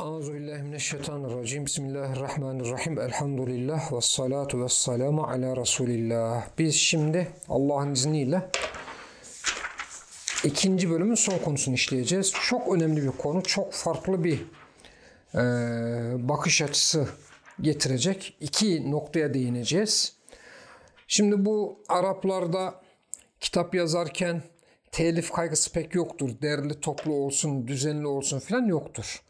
Euzubillahimineşşeytanirracim. Bismillahirrahmanirrahim. Elhamdülillah ve salatu ve selamu ala Resulillah. Biz şimdi Allah'ın izniyle ikinci bölümün son konusunu işleyeceğiz. Çok önemli bir konu. Çok farklı bir e, bakış açısı getirecek. İki noktaya değineceğiz. Şimdi bu Araplarda kitap yazarken telif kaygısı pek yoktur. Derli toplu olsun, düzenli olsun filan yoktur.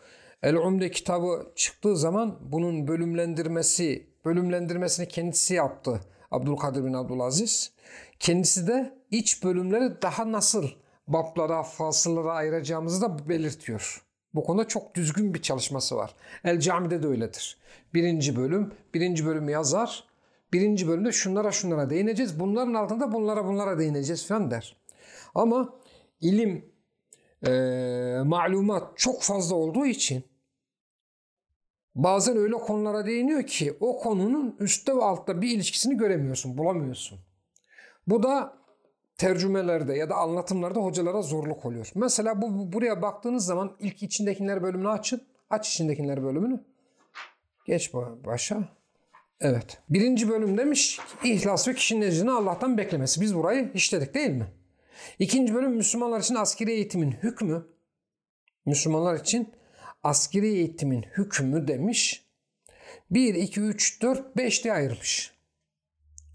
El Umde kitabı çıktığı zaman bunun bölümlendirmesi, bölümlendirmesini kendisi yaptı. Abdülkadir bin Abdülaziz. Kendisi de iç bölümleri daha nasıl bablara, fasıllara ayıracağımızı da belirtiyor. Bu konuda çok düzgün bir çalışması var. El Cami'de de öyledir. Birinci bölüm, birinci bölümü yazar. Birinci bölümde şunlara şunlara değineceğiz. Bunların altında bunlara bunlara değineceğiz falan der. Ama ilim, e, malumat çok fazla olduğu için bazen öyle konulara değiniyor ki o konunun üstte ve altta bir ilişkisini göremiyorsun, bulamıyorsun. Bu da tercümelerde ya da anlatımlarda hocalara zorluk oluyor. Mesela bu, bu buraya baktığınız zaman ilk içindekiler bölümünü açın. Aç içindekiler bölümünü. Geç başa. Evet. Birinci bölüm demiş ihlas ve kişinin ecrini Allah'tan beklemesi. Biz burayı işledik değil mi? İkinci bölüm Müslümanlar için askeri eğitimin hükmü. Müslümanlar için askeri eğitimin hükmü demiş. 1, 2, 3, 4, 5 diye ayırmış.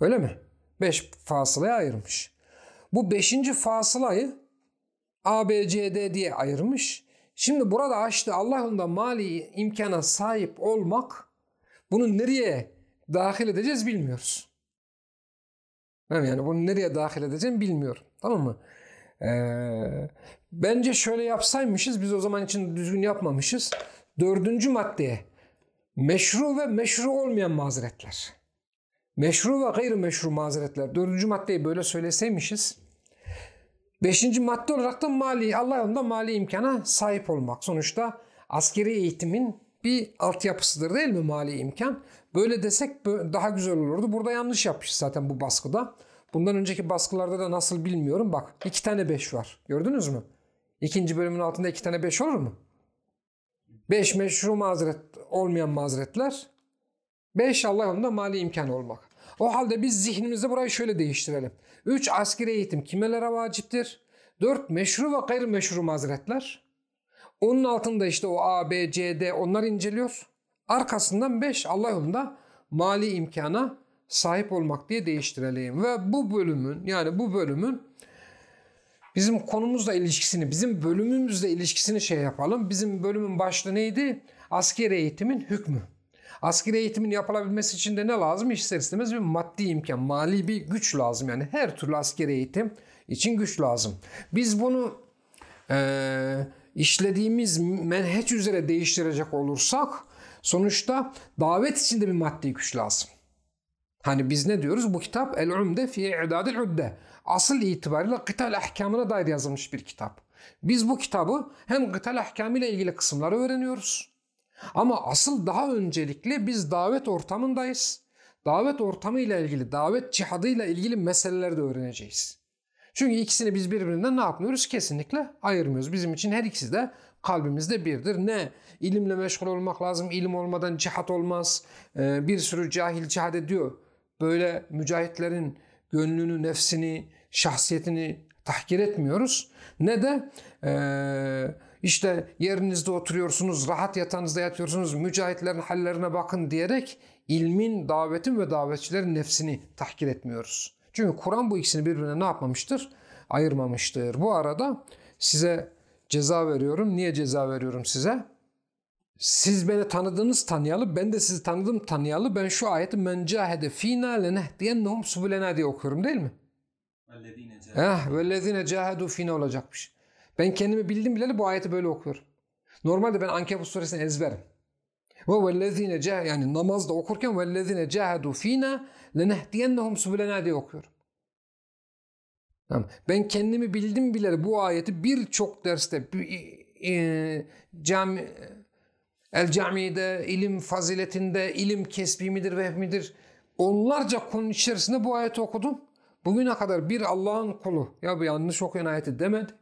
Öyle mi? 5 fasılaya ayırmış. Bu 5. fasılayı A, B, C, D diye ayırmış. Şimdi burada açtı Allah yolunda mali imkana sahip olmak bunu nereye dahil edeceğiz bilmiyoruz. Yani bunu nereye dahil edeceğim bilmiyorum. Tamam mı? Ee, bence şöyle yapsaymışız biz o zaman için düzgün yapmamışız. Dördüncü maddeye meşru ve meşru olmayan mazeretler. Meşru ve gayrimeşru mazeretler. Dördüncü maddeyi böyle söyleseymişiz. Beşinci madde olarak da mali, Allah yolunda mali imkana sahip olmak. Sonuçta askeri eğitimin bir altyapısıdır değil mi mali imkan? Böyle desek daha güzel olurdu. Burada yanlış yapmış zaten bu baskıda. Bundan önceki baskılarda da nasıl bilmiyorum. Bak iki tane beş var. Gördünüz mü? İkinci bölümün altında iki tane beş olur mu? Beş meşru mazeret olmayan mazeretler. Beş Allah yolunda mali imkan olmak. O halde biz zihnimizde burayı şöyle değiştirelim. Üç askeri eğitim kimelere vaciptir? Dört meşru ve gayrimeşru mazeretler. Onun altında işte o A, B, C, D onlar inceliyor. Arkasından beş Allah yolunda mali imkana sahip olmak diye değiştirelim. Ve bu bölümün yani bu bölümün bizim konumuzla ilişkisini, bizim bölümümüzle ilişkisini şey yapalım. Bizim bölümün başlığı neydi? Askeri eğitimin hükmü. Askeri eğitimin yapılabilmesi için de ne lazım? İster istemez bir maddi imkan, mali bir güç lazım. Yani her türlü askeri eğitim için güç lazım. Biz bunu e, işlediğimiz menheç üzere değiştirecek olursak sonuçta davet için de bir maddi güç lazım. Hani biz ne diyoruz? Bu kitap El Umde fi İ'dadil Udde. Asıl itibariyle kıtal ahkamına dair yazılmış bir kitap. Biz bu kitabı hem kıtal ahkamıyla ilgili kısımları öğreniyoruz. Ama asıl daha öncelikle biz davet ortamındayız. Davet ortamı ile ilgili, davet cihadı ile ilgili meseleleri de öğreneceğiz. Çünkü ikisini biz birbirinden ne yapmıyoruz? Kesinlikle ayırmıyoruz. Bizim için her ikisi de kalbimizde birdir. Ne? İlimle meşgul olmak lazım. İlim olmadan cihat olmaz. Ee, bir sürü cahil cihad ediyor böyle mücahitlerin gönlünü, nefsini, şahsiyetini tahkir etmiyoruz. Ne de e, işte yerinizde oturuyorsunuz, rahat yatağınızda yatıyorsunuz, mücahitlerin hallerine bakın diyerek ilmin, davetin ve davetçilerin nefsini tahkir etmiyoruz. Çünkü Kur'an bu ikisini birbirine ne yapmamıştır? Ayırmamıştır. Bu arada size ceza veriyorum. Niye ceza veriyorum size? Siz beni tanıdınız tanıyalı, ben de sizi tanıdım tanıyalı. Ben şu ayeti men cahede fina lenehdiyennehum subulena diye okuyorum değil mi? Eh, vellezine cahedu fina olacakmış. Ben kendimi bildim bileli bu ayeti böyle okuyorum. Normalde ben Ankebut suresini ezberim. Ve vellezine cah yani namazda okurken vellezine cahedu fina lenehdiyennehum subulena diye okuyorum. Tamam. Ben kendimi bildim bileli bu ayeti birçok derste e, cami El Cami'de, ilim faziletinde, ilim kesbi midir, vehmidir? Onlarca konu içerisinde bu ayeti okudum. Bugüne kadar bir Allah'ın kulu ya bu yanlış okuyan ayeti demedi.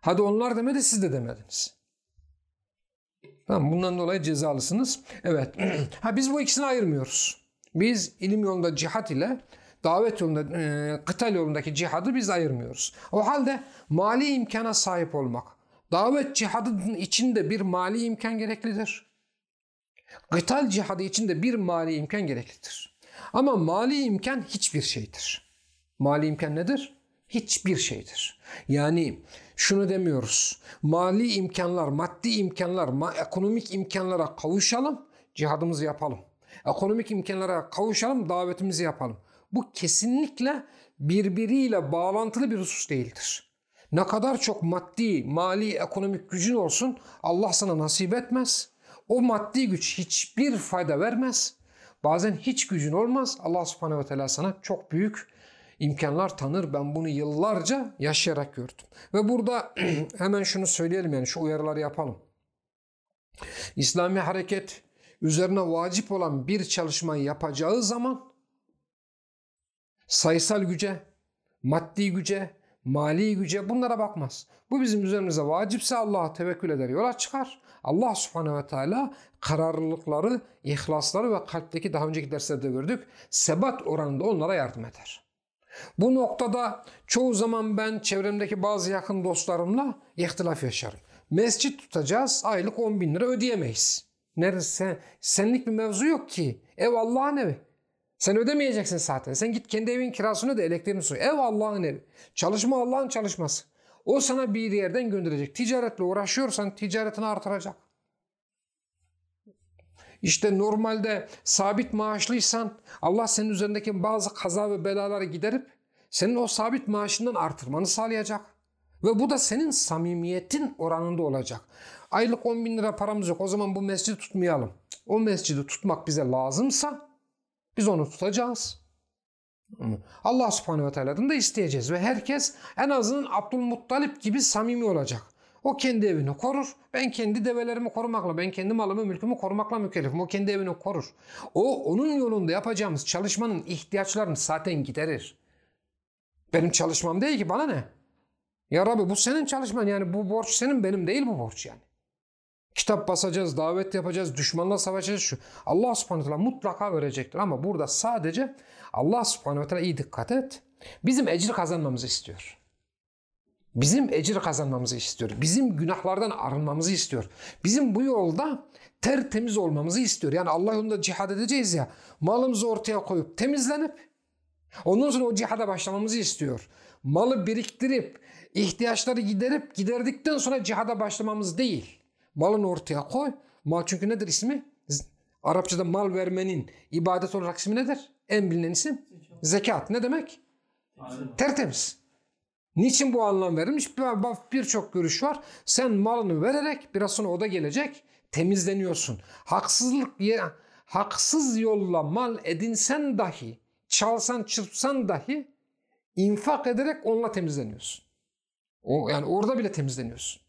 Hadi onlar demedi siz de demediniz. Tamam bundan dolayı cezalısınız. Evet. ha biz bu ikisini ayırmıyoruz. Biz ilim yolunda cihat ile davet yolunda, e, kıtal yolundaki cihadı biz ayırmıyoruz. O halde mali imkana sahip olmak, davet cihadının içinde bir mali imkan gereklidir. Kıtal cihadı içinde bir mali imkan gereklidir. Ama mali imkan hiçbir şeydir. Mali imkan nedir? Hiçbir şeydir. Yani şunu demiyoruz. Mali imkanlar, maddi imkanlar, ma- ekonomik imkanlara kavuşalım, cihadımızı yapalım. Ekonomik imkanlara kavuşalım, davetimizi yapalım. Bu kesinlikle birbiriyle bağlantılı bir husus değildir. Ne kadar çok maddi, mali, ekonomik gücün olsun Allah sana nasip etmez. O maddi güç hiçbir fayda vermez. Bazen hiç gücün olmaz. Allah subhanehu ve teala sana çok büyük imkanlar tanır. Ben bunu yıllarca yaşayarak gördüm. Ve burada hemen şunu söyleyelim yani şu uyarıları yapalım. İslami hareket üzerine vacip olan bir çalışmayı yapacağı zaman sayısal güce, maddi güce, mali güce bunlara bakmaz. Bu bizim üzerimize vacipse Allah'a tevekkül eder, yola çıkar. Allah subhanehu ve teala kararlılıkları, ihlasları ve kalpteki daha önceki derslerde gördük. Sebat oranında onlara yardım eder. Bu noktada çoğu zaman ben çevremdeki bazı yakın dostlarımla ihtilaf yaşarım. Mescit tutacağız, aylık 10 bin lira ödeyemeyiz. Neresi? Senlik bir mevzu yok ki. Ev Allah'ın evi. Sen ödemeyeceksin zaten. Sen git kendi evin kirasını da elektriğini su. Ev Allah'ın evi. Çalışma Allah'ın çalışması. O sana bir yerden gönderecek. Ticaretle uğraşıyorsan ticaretini artıracak. İşte normalde sabit maaşlıysan Allah senin üzerindeki bazı kaza ve belaları giderip senin o sabit maaşından artırmanı sağlayacak. Ve bu da senin samimiyetin oranında olacak. Aylık 10 bin lira paramız yok o zaman bu mescidi tutmayalım. O mescidi tutmak bize lazımsa biz onu tutacağız. Allah subhanehu ve teala'dan da isteyeceğiz. Ve herkes en azından Abdülmuttalip gibi samimi olacak. O kendi evini korur. Ben kendi develerimi korumakla, ben kendi malımı, mülkümü korumakla mükellefim. O kendi evini korur. O onun yolunda yapacağımız çalışmanın ihtiyaçlarını zaten giderir. Benim çalışmam değil ki bana ne? Ya Rabbi bu senin çalışman yani bu borç senin benim değil bu borç yani. Kitap basacağız, davet yapacağız, düşmanla savaşacağız şu. Allah subhanahu teala mutlaka verecektir ama burada sadece Allah subhanahu teala iyi dikkat et. Bizim ecir kazanmamızı istiyor. Bizim ecir kazanmamızı istiyor. Bizim günahlardan arınmamızı istiyor. Bizim bu yolda tertemiz olmamızı istiyor. Yani Allah yolunda cihad edeceğiz ya. Malımızı ortaya koyup temizlenip ondan sonra o cihada başlamamızı istiyor. Malı biriktirip ihtiyaçları giderip giderdikten sonra cihada başlamamız değil. Malını ortaya koy. Mal çünkü nedir ismi? Arapçada mal vermenin ibadet olarak ismi nedir? En bilinen isim zekat. Ne demek? Tertemiz. Niçin bu anlam verilmiş? Birçok görüş var. Sen malını vererek biraz sonra o da gelecek. Temizleniyorsun. Haksızlık haksız yolla mal edinsen dahi, çalsan çırpsan dahi infak ederek onunla temizleniyorsun. O yani orada bile temizleniyorsun.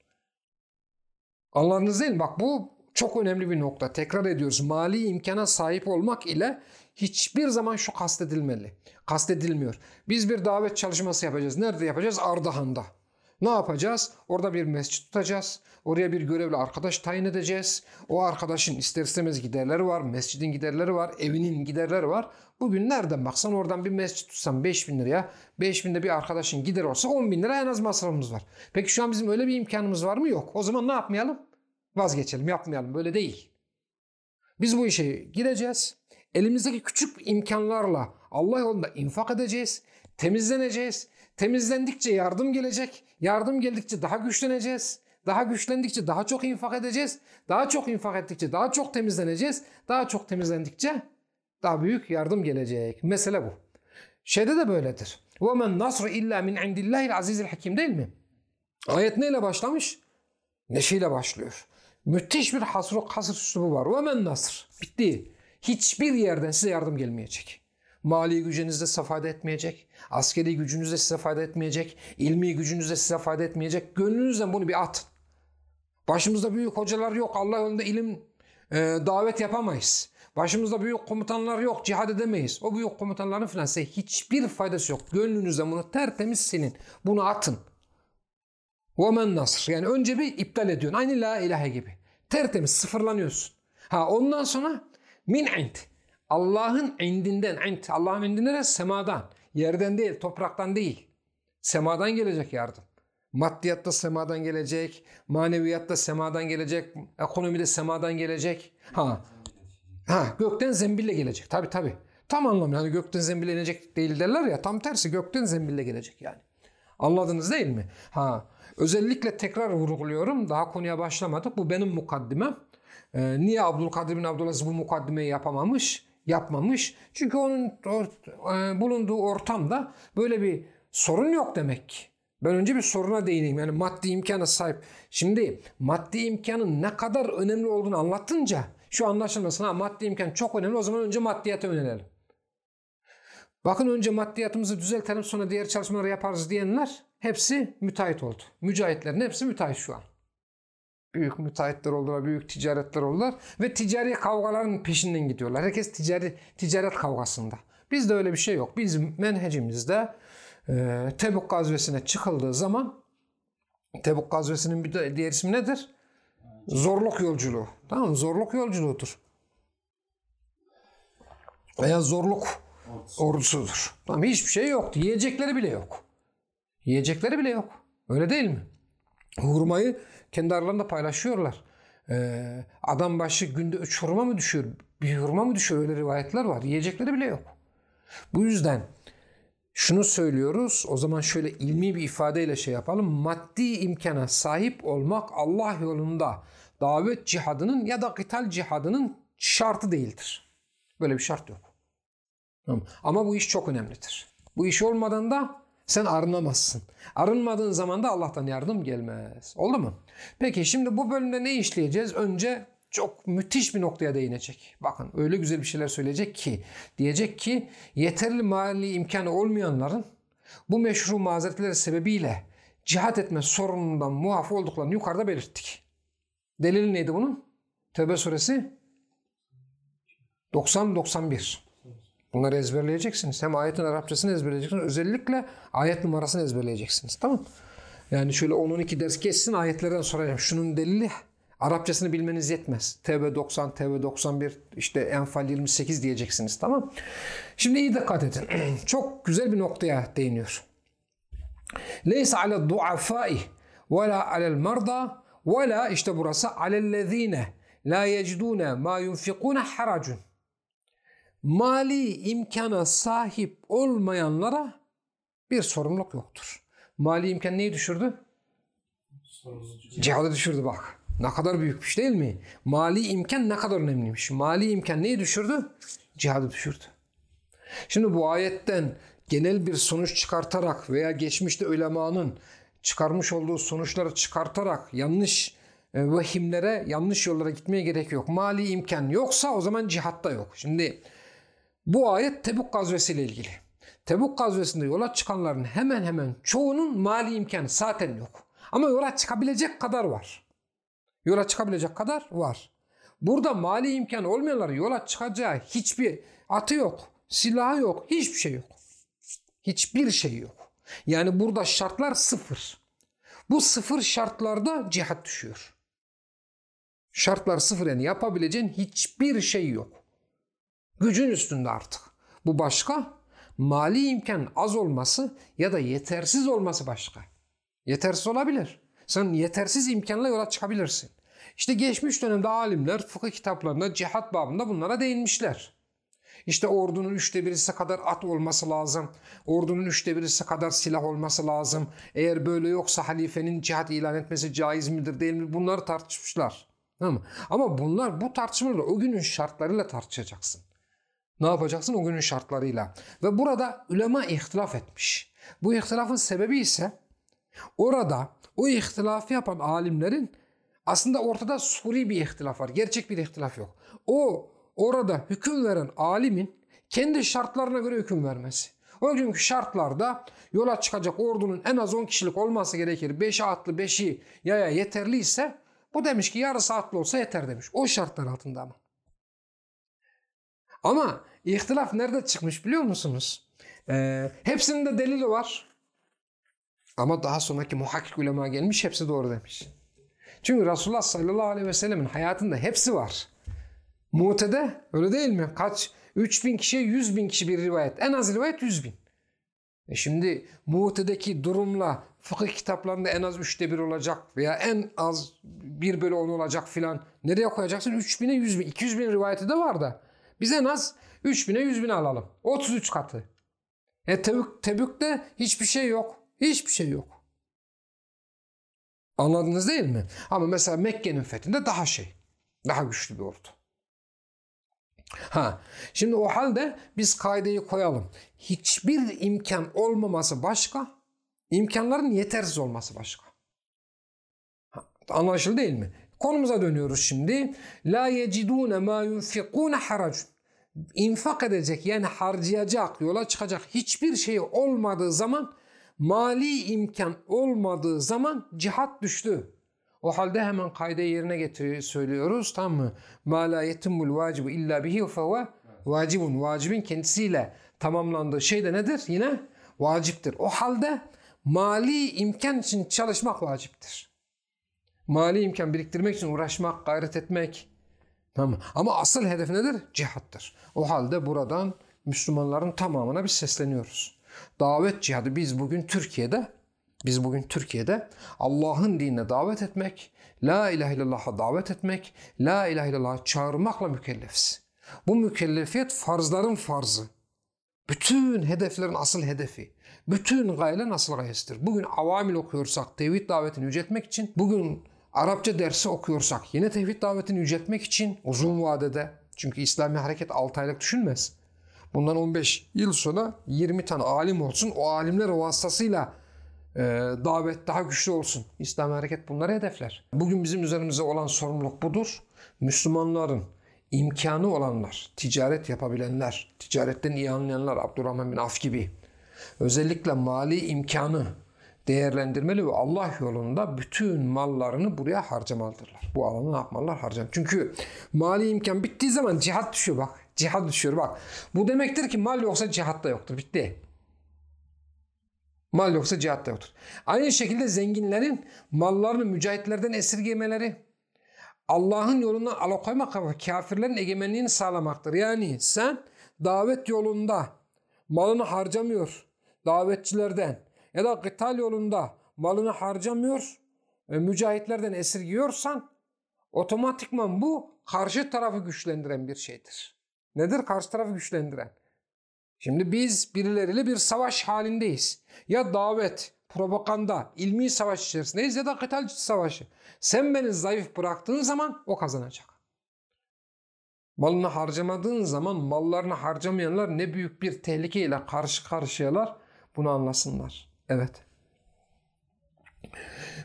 Anladınız değil? Bak bu çok önemli bir nokta. Tekrar ediyoruz. Mali imkana sahip olmak ile hiçbir zaman şu kastedilmeli. Kastedilmiyor. Biz bir davet çalışması yapacağız. Nerede yapacağız? Ardahan'da. Ne yapacağız? Orada bir mescit tutacağız. Oraya bir görevli arkadaş tayin edeceğiz. O arkadaşın ister istemez giderleri var. Mescidin giderleri var. Evinin giderleri var. Bugün nereden baksan oradan bir mescit tutsan 5 bin liraya. 5 binde bir arkadaşın gider olsa 10 bin lira en az masrafımız var. Peki şu an bizim öyle bir imkanımız var mı? Yok. O zaman ne yapmayalım? Vazgeçelim, yapmayalım. Böyle değil. Biz bu işe gireceğiz. Elimizdeki küçük imkanlarla Allah yolunda infak edeceğiz. Temizleneceğiz. Temizlendikçe yardım gelecek. Yardım geldikçe daha güçleneceğiz. Daha güçlendikçe daha çok infak edeceğiz. Daha çok infak ettikçe daha çok temizleneceğiz. Daha çok temizlendikçe daha büyük yardım gelecek. Mesele bu. Şeyde de böyledir. وَمَنْ نَصْرُ اِلَّا مِنْ عِنْدِ اللّٰهِ الْعَز۪يزِ الْحَكِيمِ değil mi? Ayet neyle başlamış? Neşiyle başlıyor. Müthiş bir hasr, hasır üslubu var. وَمَنْ nasr. Bitti. Hiçbir yerden size yardım gelmeyecek. Mali gücünüz de size fayda etmeyecek. Askeri gücünüz de size fayda etmeyecek. ilmi gücünüz de size fayda etmeyecek. Gönlünüzden bunu bir at. Başımızda büyük hocalar yok. Allah yolunda ilim e, davet yapamayız. Başımızda büyük komutanlar yok. Cihad edemeyiz. O büyük komutanların falan size hiçbir faydası yok. Gönlünüzden bunu tertemiz silin. Bunu atın. Woman nasr. Yani önce bir iptal ediyorsun. Aynı la ilahe gibi. Tertemiz sıfırlanıyorsun. Ha ondan sonra min int. Allah'ın indinden, ind. Allah'ın indinden de semadan. Yerden değil, topraktan değil. Semadan gelecek yardım. Maddiyatta semadan gelecek, maneviyatta semadan gelecek, ekonomide semadan gelecek. Ha, ha gökten zembille gelecek. Tabi tabi. Tam anlamı yani gökten zembille inecek değil derler ya. Tam tersi gökten zembille gelecek yani. Anladınız değil mi? Ha, özellikle tekrar vurguluyorum. Daha konuya başlamadık. Bu benim mukaddimem. Ee, niye Abdülkadir bin Abdülaziz bu mukaddimeyi yapamamış? Yapmamış. Çünkü onun e, bulunduğu ortamda böyle bir sorun yok demek ki. Ben önce bir soruna değineyim. Yani maddi imkana sahip. Şimdi maddi imkanın ne kadar önemli olduğunu anlattınca şu anlaşılmasın. Maddi imkan çok önemli. O zaman önce maddiyata yönelelim. Bakın önce maddiyatımızı düzeltelim sonra diğer çalışmaları yaparız diyenler hepsi müteahhit oldu. Mücahitlerin hepsi müteahhit şu an. Büyük müteahhitler oldular, büyük ticaretler oldular ve ticari kavgaların peşinden gidiyorlar. Herkes ticari ticaret kavgasında. Bizde öyle bir şey yok. Bizim menhecimizde e, Tebuk gazvesine çıkıldığı zaman Tebuk gazvesinin bir diğer ismi nedir? Zorluk yolculuğu. Tamam mı? Zorluk yolculuğudur. Veya zorluk ordusudur. Tamam hiçbir şey yok. Yiyecekleri bile yok. Yiyecekleri bile yok. Öyle değil mi? Hurmayı kendi aralarında paylaşıyorlar. Ee, adam başı günde üç hurma mı düşüyor? Bir hurma mı düşüyor? Öyle rivayetler var. Yiyecekleri bile yok. Bu yüzden şunu söylüyoruz. O zaman şöyle ilmi bir ifadeyle şey yapalım. Maddi imkana sahip olmak Allah yolunda davet cihadının ya da kıtal cihadının şartı değildir. Böyle bir şart yok. Ama bu iş çok önemlidir. Bu iş olmadan da sen arınamazsın. Arınmadığın zaman da Allah'tan yardım gelmez. Oldu mu? Peki şimdi bu bölümde ne işleyeceğiz? Önce çok müthiş bir noktaya değinecek. Bakın öyle güzel bir şeyler söyleyecek ki diyecek ki yeterli mali imkanı olmayanların bu meşru mazeretleri sebebiyle cihat etme sorunundan muaf olduklarını yukarıda belirttik. Delil neydi bunun? Tevbe suresi 90-91. Bunları ezberleyeceksiniz. Hem ayetin Arapçasını ezberleyeceksiniz. Özellikle ayet numarasını ezberleyeceksiniz. Tamam Yani şöyle 10-12 ders geçsin ayetlerden soracağım. Şunun delili Arapçasını bilmeniz yetmez. TV 90, TV 91, işte Enfal 28 diyeceksiniz. Tamam Şimdi iyi dikkat edin. Çok güzel bir noktaya değiniyor. Leysa ala duafai ve la alel marda ve la işte burası alellezine la yecidune ma yunfikune haracun mali imkana sahip olmayanlara bir sorumluluk yoktur. Mali imkan neyi düşürdü? Cihadı düşürdü bak. Ne kadar büyükmüş değil mi? Mali imkan ne kadar önemliymiş. Mali imkan neyi düşürdü? Cihadı düşürdü. Şimdi bu ayetten genel bir sonuç çıkartarak veya geçmişte ulemanın çıkarmış olduğu sonuçları çıkartarak yanlış e, vehimlere, yanlış yollara gitmeye gerek yok. Mali imkan yoksa o zaman cihatta yok. Şimdi bu ayet Tebuk gazvesiyle ilgili. Tebuk gazvesinde yola çıkanların hemen hemen çoğunun mali imkanı zaten yok. Ama yola çıkabilecek kadar var. Yola çıkabilecek kadar var. Burada mali imkanı olmayanların yola çıkacağı hiçbir atı yok, silahı yok, hiçbir şey yok. Hiçbir şey yok. Yani burada şartlar sıfır. Bu sıfır şartlarda cihat düşüyor. Şartlar sıfır yani yapabileceğin hiçbir şey yok. Gücün üstünde artık. Bu başka. Mali imkan az olması ya da yetersiz olması başka. Yetersiz olabilir. Sen yetersiz imkanla yola çıkabilirsin. İşte geçmiş dönemde alimler fıkıh kitaplarında cihat babında bunlara değinmişler. İşte ordunun üçte birisi kadar at olması lazım. Ordunun üçte birisi kadar silah olması lazım. Eğer böyle yoksa halifenin cihat ilan etmesi caiz midir değil mi? Bunları tartışmışlar. Ama bunlar bu tartışmaları o günün şartlarıyla tartışacaksın. Ne yapacaksın? O günün şartlarıyla. Ve burada ulema ihtilaf etmiş. Bu ihtilafın sebebi ise orada o ihtilafı yapan alimlerin aslında ortada suri bir ihtilaf var. Gerçek bir ihtilaf yok. O orada hüküm veren alimin kendi şartlarına göre hüküm vermesi. O günkü şartlarda yola çıkacak ordunun en az 10 kişilik olması gerekir. 5'i atlı 5'i yaya yeterliyse bu demiş ki yarısı atlı olsa yeter demiş. O şartlar altında ama. Ama ihtilaf nerede çıkmış biliyor musunuz? Ee, hepsinin de delili var. Ama daha sonraki muhakkik ulema gelmiş hepsi doğru demiş. Çünkü Resulullah sallallahu aleyhi ve sellemin hayatında hepsi var. Mute'de öyle değil mi? Kaç? 3000 kişiye 100 bin kişi bir rivayet. En az rivayet 100 bin. E şimdi Mute'deki durumla fıkıh kitaplarında en az üçte bir olacak veya en az bir bölü on olacak filan. Nereye koyacaksın? 3000'e 100 bin. 200 bin rivayeti de var da. Biz en az 3000'e 100 bin alalım. 33 katı. E Tebük, Tebük'te hiçbir şey yok. Hiçbir şey yok. Anladınız değil mi? Ama mesela Mekke'nin fethinde daha şey. Daha güçlü bir ordu. Ha, şimdi o halde biz kaideyi koyalım. Hiçbir imkan olmaması başka, imkanların yetersiz olması başka. Ha, anlaşıldı değil mi? Konumuza dönüyoruz şimdi. La yecidune ma yunfikune haracun. İnfak edecek yani harcayacak, yola çıkacak hiçbir şey olmadığı zaman mali imkan olmadığı zaman cihat düştü. O halde hemen kaydı yerine getiriyor, söylüyoruz tamam mı? Ma la yetimul vacibu illa bihi fehuve vacibun. Vacibin kendisiyle tamamlandığı şey de nedir? Yine vaciptir. O halde mali imkan için çalışmak vaciptir. Mali imkan biriktirmek için uğraşmak, gayret etmek. Tamam Ama asıl hedef nedir? Cihattır. O halde buradan Müslümanların tamamına biz sesleniyoruz. Davet cihadı biz bugün Türkiye'de biz bugün Türkiye'de Allah'ın dinine davet etmek, La ilahe illallah'a davet etmek, La ilahe illallah çağırmakla mükellefiz. Bu mükellefiyet farzların farzı. Bütün hedeflerin asıl hedefi. Bütün gayeler asıl gayesidir. Bugün avamil okuyorsak tevhid davetini yüceltmek için, bugün Arapça dersi okuyorsak yine tevhid davetini yüceltmek için uzun vadede. Çünkü İslami hareket 6 aylık düşünmez. Bundan 15 yıl sonra 20 tane alim olsun. O alimler vasıtasıyla e, davet daha güçlü olsun. İslam hareket bunları hedefler. Bugün bizim üzerimize olan sorumluluk budur. Müslümanların imkanı olanlar, ticaret yapabilenler, ticaretten iyi anlayanlar Abdurrahman bin Af gibi özellikle mali imkanı değerlendirmeli ve Allah yolunda bütün mallarını buraya harcamalıdırlar. Bu alanı ne yapmalılar? Harcam. Çünkü mali imkan bittiği zaman cihat düşüyor bak. Cihat düşüyor bak. Bu demektir ki mal yoksa cihat da yoktur. Bitti. Mal yoksa cihat da yoktur. Aynı şekilde zenginlerin mallarını mücahitlerden esirgemeleri Allah'ın yolundan alıkoymak ve kafirlerin egemenliğini sağlamaktır. Yani sen davet yolunda malını harcamıyor davetçilerden ya da kıtal yolunda malını harcamıyor ve mücahitlerden esirgiyorsan otomatikman bu karşı tarafı güçlendiren bir şeydir. Nedir karşı tarafı güçlendiren? Şimdi biz birileriyle bir savaş halindeyiz. Ya davet, propaganda, ilmi savaş içerisindeyiz ya da kıtal savaşı. Sen beni zayıf bıraktığın zaman o kazanacak. Malını harcamadığın zaman mallarını harcamayanlar ne büyük bir tehlikeyle karşı karşıyalar bunu anlasınlar. Evet.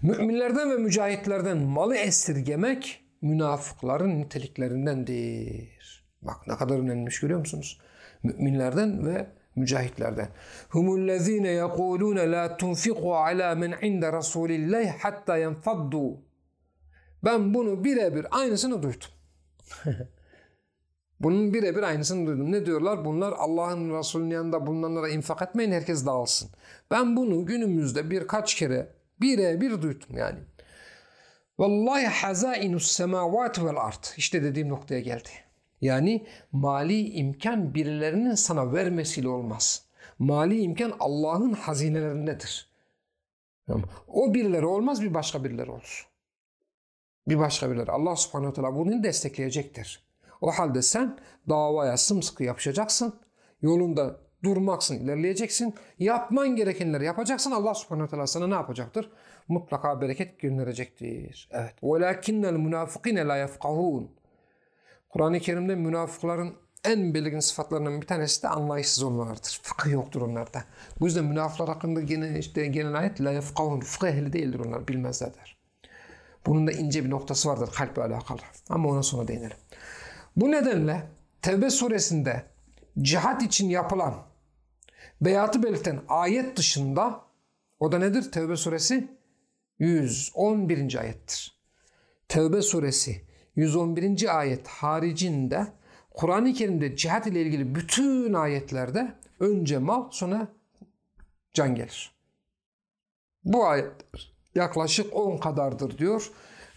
Müminlerden ve mücahitlerden malı esirgemek münafıkların niteliklerindendir. Bak ne kadar önemliymiş görüyor musunuz? Müminlerden ve mücahitlerden. Humullezine yekulune la tunfiqu ala men inde Rasulillahi hatta yenfaddu. Ben bunu birebir aynısını duydum. Bunun birebir aynısını duydum. Ne diyorlar? Bunlar Allah'ın Resulü'nün yanında bulunanlara infak etmeyin herkes dağılsın. Ben bunu günümüzde birkaç kere birebir duydum yani. Vallahi hazainus semavat vel art. İşte dediğim noktaya geldi. Yani mali imkan birilerinin sana vermesiyle olmaz. Mali imkan Allah'ın hazinelerindedir. O birileri olmaz bir başka birileri olur. Bir başka birileri. Allah subhanehu teala bunu destekleyecektir. O halde sen davaya sımsıkı yapışacaksın. Yolunda durmaksın, ilerleyeceksin. Yapman gerekenleri yapacaksın. Allah subhanahu teala sana ne yapacaktır? Mutlaka bereket gönderecektir. Evet. وَلَكِنَّ الْمُنَافِقِينَ لَا يَفْقَهُونَ Kur'an-ı Kerim'de münafıkların en belirgin sıfatlarından bir tanesi de anlayışsız olmalarıdır. Fıkıh yoktur onlarda. Bu yüzden münafıklar hakkında genel, işte, genel ayet la yefkahun. Fıkıh ehli değildir onlar. Bilmezler der. Bunun da ince bir noktası vardır kalple alakalı. Ama ona sonra değinelim. Bu nedenle Tevbe suresinde cihat için yapılan beyatı belirten ayet dışında o da nedir? Tevbe suresi 111. ayettir. Tevbe suresi 111. ayet haricinde Kur'an-ı Kerim'de cihat ile ilgili bütün ayetlerde önce mal sonra can gelir. Bu ayet yaklaşık 10 kadardır diyor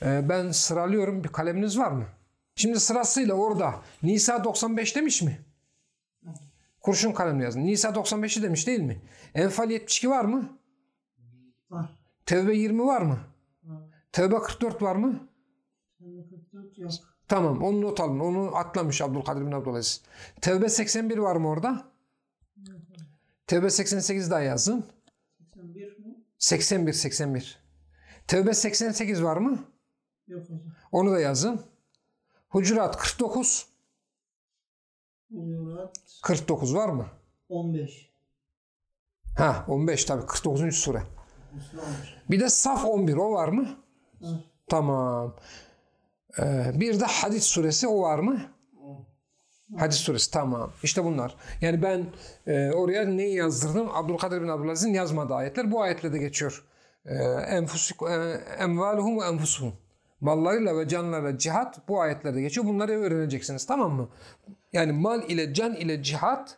Ee, ben sıralıyorum. Bir kaleminiz var mı? Şimdi sırasıyla orada Nisa 95 demiş mi? Kurşun kalemle yazın. Nisa 95'i demiş değil mi? Enfal 72 var mı? Var. Tevbe 20 var mı? Var. Tevbe 44 var mı? 44 yok. Tamam onu not alın. Onu atlamış Abdülkadir bin Abdülaziz. Tevbe 81 var mı orada? Tevbe 88 daha yazın. 81 mi? 81 81. Tevbe 88 var mı? Yok hocam. Onu da yazın. Hucurat 49. Hucurat 49 var mı? 15. Ha 15 tabii 49. sure. Bir de Saf 11 o var mı? Var. Tamam. Ee, bir de Hadis suresi o var mı? Hadis suresi tamam. İşte bunlar. Yani ben e, oraya neyi yazdırdım? Abdülkadir bin Abdülaziz'in yazmadığı ayetler bu ayetle de geçiyor. E, enfusik, e, emvaluhum ve enfusuhum. Mallarıyla ve canlarıyla cihat bu ayetlerde geçiyor. Bunları öğreneceksiniz tamam mı? Yani mal ile can ile cihat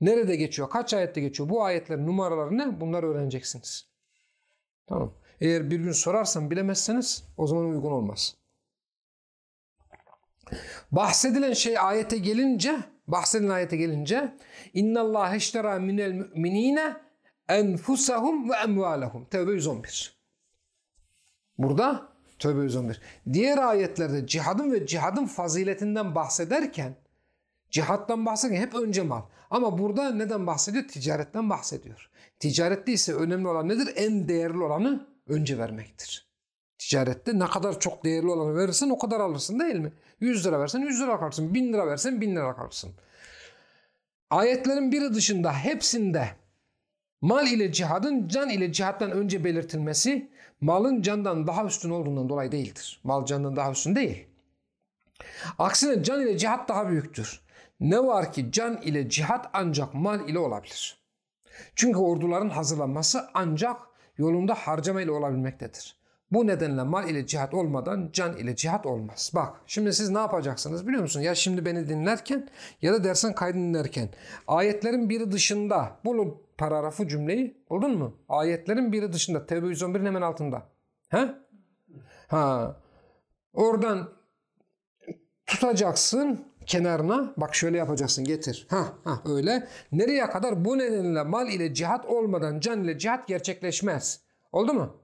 nerede geçiyor? Kaç ayette geçiyor? Bu ayetlerin numaraları ne? Bunları öğreneceksiniz. Tamam. Eğer bir gün sorarsam bilemezseniz o zaman uygun olmaz. Bahsedilen şey ayete gelince, bahsedilen ayete gelince İnna Allah iştera minel müminine enfusahum ve emvalahum. Tevbe 111. Burada Tevbe 111. Diğer ayetlerde cihadın ve cihadın faziletinden bahsederken cihattan bahsederken hep önce mal. Ama burada neden bahsediyor? Ticaretten bahsediyor. Ticarette ise önemli olan nedir? En değerli olanı önce vermektir. Ticarette ne kadar çok değerli olanı verirsen o kadar alırsın değil mi? 100 lira versen 100 lira alırsın. 1000 lira versen 1000 lira alırsın. Ayetlerin biri dışında hepsinde mal ile cihadın can ile cihattan önce belirtilmesi malın candan daha üstün olduğundan dolayı değildir. Mal candan daha üstün değil. Aksine can ile cihat daha büyüktür. Ne var ki can ile cihat ancak mal ile olabilir. Çünkü orduların hazırlanması ancak yolunda harcama ile olabilmektedir. Bu nedenle mal ile cihat olmadan can ile cihat olmaz. Bak şimdi siz ne yapacaksınız biliyor musun? Ya şimdi beni dinlerken ya da dersin kaydını dinlerken ayetlerin biri dışında bulun paragrafı cümleyi buldun mu? Ayetlerin biri dışında Tevbe 111'in hemen altında. He? Ha. Oradan tutacaksın kenarına bak şöyle yapacaksın getir. Ha, ha öyle. Nereye kadar bu nedenle mal ile cihat olmadan can ile cihat gerçekleşmez. Oldu mu?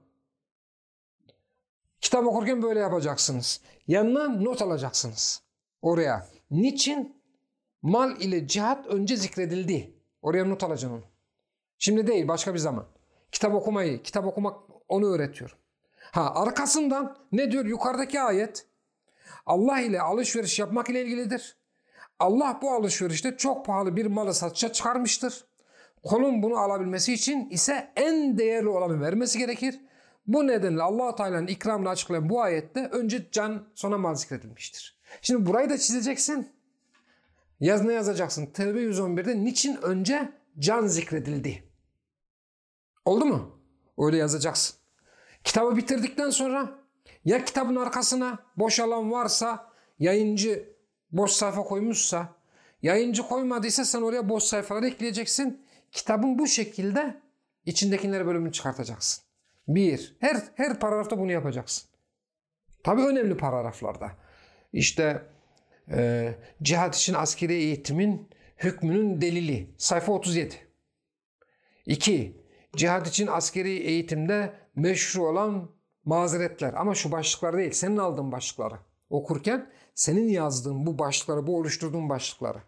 Kitap okurken böyle yapacaksınız. Yanına not alacaksınız. Oraya. Niçin? Mal ile cihat önce zikredildi. Oraya not alacaksın onu. Şimdi değil başka bir zaman. Kitap okumayı, kitap okumak onu öğretiyorum. Ha arkasından ne diyor yukarıdaki ayet? Allah ile alışveriş yapmak ile ilgilidir. Allah bu alışverişte çok pahalı bir malı satışa çıkarmıştır. Kulun bunu alabilmesi için ise en değerli olanı vermesi gerekir. Bu nedenle allah Teala'nın ikramını açıklayan bu ayette önce can sonra mal zikredilmiştir. Şimdi burayı da çizeceksin. Yaz ne yazacaksın? Tevbe 111'de niçin önce can zikredildi? Oldu mu? Öyle yazacaksın. Kitabı bitirdikten sonra ya kitabın arkasına boş alan varsa yayıncı boş sayfa koymuşsa yayıncı koymadıysa sen oraya boş sayfaları ekleyeceksin. Kitabın bu şekilde içindekileri bölümünü çıkartacaksın. Bir. Her, her paragrafta bunu yapacaksın. Tabii önemli paragraflarda. İşte e, cihat için askeri eğitimin hükmünün delili. Sayfa 37. 2. Cihat için askeri eğitimde meşru olan mazeretler. Ama şu başlıklar değil. Senin aldığın başlıkları. Okurken senin yazdığın bu başlıkları, bu oluşturduğun başlıkları.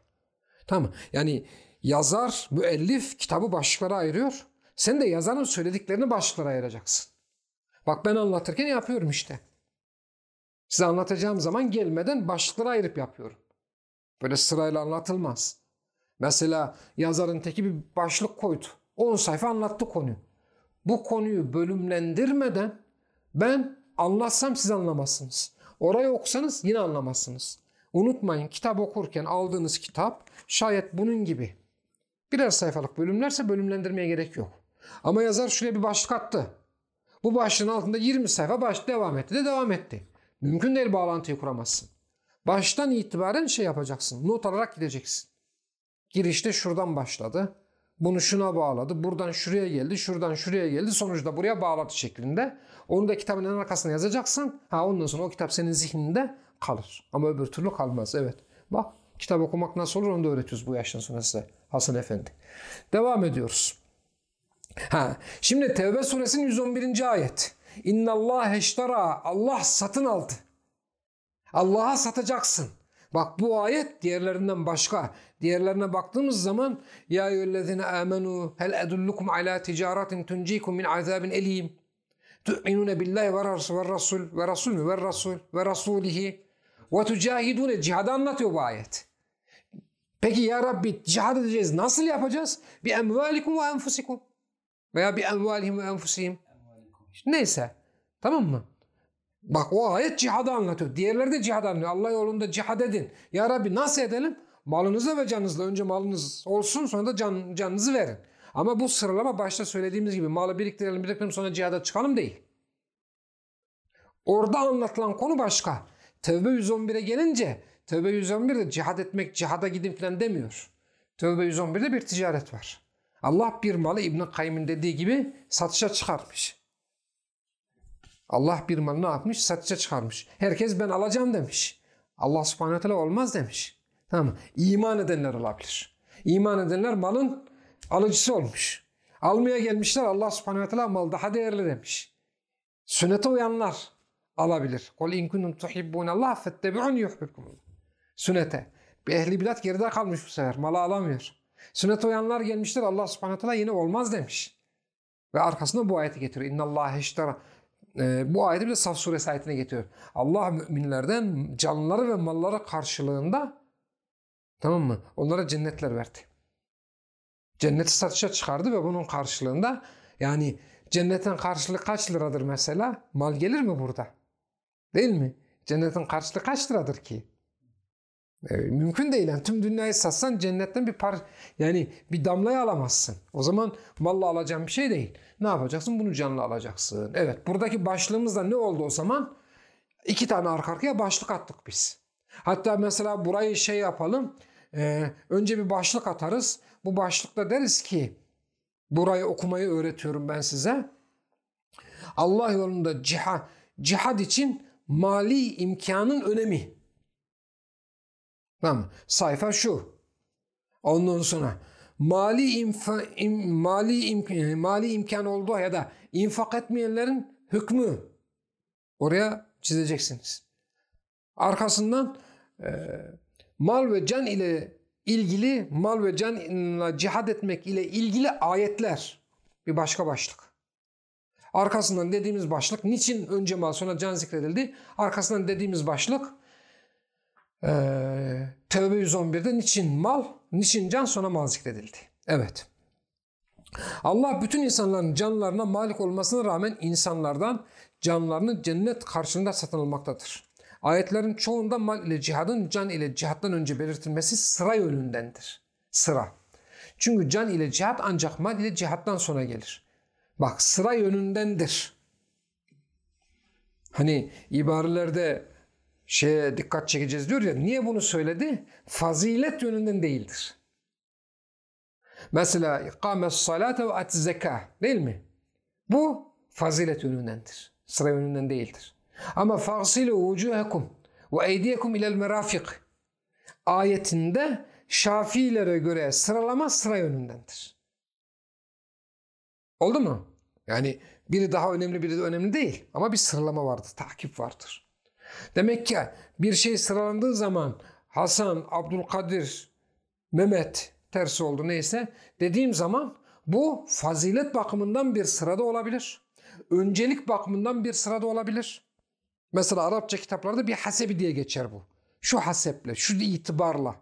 Tamam Yani yazar, müellif kitabı başlıklara ayırıyor. Sen de yazarın söylediklerini başlıklara ayıracaksın. Bak ben anlatırken yapıyorum işte. Size anlatacağım zaman gelmeden başlıklara ayırıp yapıyorum. Böyle sırayla anlatılmaz. Mesela yazarın teki bir başlık koydu. 10 sayfa anlattı konuyu. Bu konuyu bölümlendirmeden ben anlatsam siz anlamazsınız. Orayı okusanız yine anlamazsınız. Unutmayın kitap okurken aldığınız kitap şayet bunun gibi birer sayfalık bölümlerse bölümlendirmeye gerek yok. Ama yazar şuraya bir başlık attı. Bu başlığın altında 20 sayfa baş devam etti de devam etti. Mümkün değil bağlantıyı kuramazsın. Baştan itibaren şey yapacaksın. Not alarak gideceksin. Girişte şuradan başladı. Bunu şuna bağladı. Buradan şuraya geldi. Şuradan şuraya geldi. Sonuçta buraya bağladı şeklinde. Onu da kitabın en arkasına yazacaksın. Ha ondan sonra o kitap senin zihninde kalır. Ama öbür türlü kalmaz. Evet. Bak kitap okumak nasıl olur onu da öğretiyoruz bu yaştan sonra size. Hasan Efendi. Devam ediyoruz. Ha, şimdi Tevbe suresinin 111. ayet. İnna Allah eştara. Allah satın aldı. Allah'a satacaksın. Bak bu ayet diğerlerinden başka. Diğerlerine baktığımız zaman ya eyyühellezine amenu hel edullukum ala ticaretin tuncikum min azabin elim. Tu'minune billahi ve rasul ve rasul ve rasul ve rasul ve rasulihi ve tucahidune cihadı anlatıyor bu ayet. Peki ya Rabbi cihad edeceğiz. Nasıl yapacağız? Bi emvalikum ve enfusikum. Veya bi emvalihim ve enfusihim. Neyse. Tamam mı? Bak o ayet cihadı anlatıyor. Diğerleri de cihadı anlıyor. Allah yolunda cihad edin. Ya Rabbi nasıl edelim? Malınızla ve canınızla. Önce malınız olsun sonra da can, canınızı verin. Ama bu sıralama başta söylediğimiz gibi malı biriktirelim biriktirelim sonra cihada çıkalım değil. Orada anlatılan konu başka. Tevbe 111'e gelince Tevbe 111'de cihad etmek, cihada gidin falan demiyor. Tevbe 111'de bir ticaret var. Allah bir malı İbn-i Kayyım'ın dediği gibi satışa çıkarmış. Allah bir malı ne yapmış? Satışa çıkarmış. Herkes ben alacağım demiş. Allah subhanahu wa ta'ala olmaz demiş. Tamam mı? İman edenler olabilir. İman edenler malın alıcısı olmuş. Almaya gelmişler Allah subhanahu wa ta'ala mal daha değerli demiş. Sünnete uyanlar alabilir. Kul in kuntum tuhibbunallah fettebi'un yuhibbukum. Sünnete. Bir ehli bilat geride kalmış bu sefer. Malı alamıyor. Sünnete uyanlar gelmişler Allah subhanahu wa ta'ala yine olmaz demiş. Ve arkasında bu ayeti getiriyor. İnna Allah Ee, bu ayeti bir de Saf suresi ayetine getiriyor. Allah müminlerden canlıları ve malları karşılığında tamam mı? Onlara cennetler verdi. Cenneti satışa çıkardı ve bunun karşılığında yani cennetin karşılığı kaç liradır mesela? Mal gelir mi burada? Değil mi? Cennetin karşılığı kaç liradır ki? E, mümkün değil. Yani tüm dünyayı satsan cennetten bir par yani bir damlayı alamazsın. O zaman malla alacağın bir şey değil. Ne yapacaksın? Bunu canlı alacaksın. Evet buradaki başlığımızda ne oldu o zaman? İki tane arka arkaya başlık attık biz. Hatta mesela burayı şey yapalım. e, önce bir başlık atarız. Bu başlıkta deriz ki burayı okumayı öğretiyorum ben size. Allah yolunda cihad, cihad için mali imkanın önemi. Tamam. Sayfa şu. Ondan sonra mali infa, im, mali im, mali imkan olduğu ya da infak etmeyenlerin hükmü. Oraya çizeceksiniz. Arkasından e, mal ve can ile ilgili mal ve canla cihad etmek ile ilgili ayetler bir başka başlık. Arkasından dediğimiz başlık niçin önce mal sonra can zikredildi? Arkasından dediğimiz başlık ee, Tevbe 111'de niçin mal, niçin can sonra mal zikredildi. Evet. Allah bütün insanların canlarına malik olmasına rağmen insanlardan canlarını cennet karşılığında satın almaktadır. Ayetlerin çoğunda mal ile cihadın can ile cihattan önce belirtilmesi sıra yönündendir. Sıra. Çünkü can ile cihat ancak mal ile cihattan sonra gelir. Bak sıra yönündendir. Hani ibarelerde şeye dikkat çekeceğiz diyor ya. Niye bunu söyledi? Fazilet yönünden değildir. Mesela ikames salate ve at zeka değil mi? Bu fazilet yönündendir. Sıra yönünden değildir. Ama fasilu vucuhakum ve eydiyekum ilel merafik ayetinde Şafilere göre sıralama sıra yönündendir. Oldu mu? Yani biri daha önemli biri de önemli değil. Ama bir sıralama vardır, takip vardır. Demek ki bir şey sıralandığı zaman Hasan, Abdülkadir, Mehmet tersi oldu neyse dediğim zaman bu fazilet bakımından bir sırada olabilir. Öncelik bakımından bir sırada olabilir. Mesela Arapça kitaplarda bir hasebi diye geçer bu. Şu haseple, şu itibarla.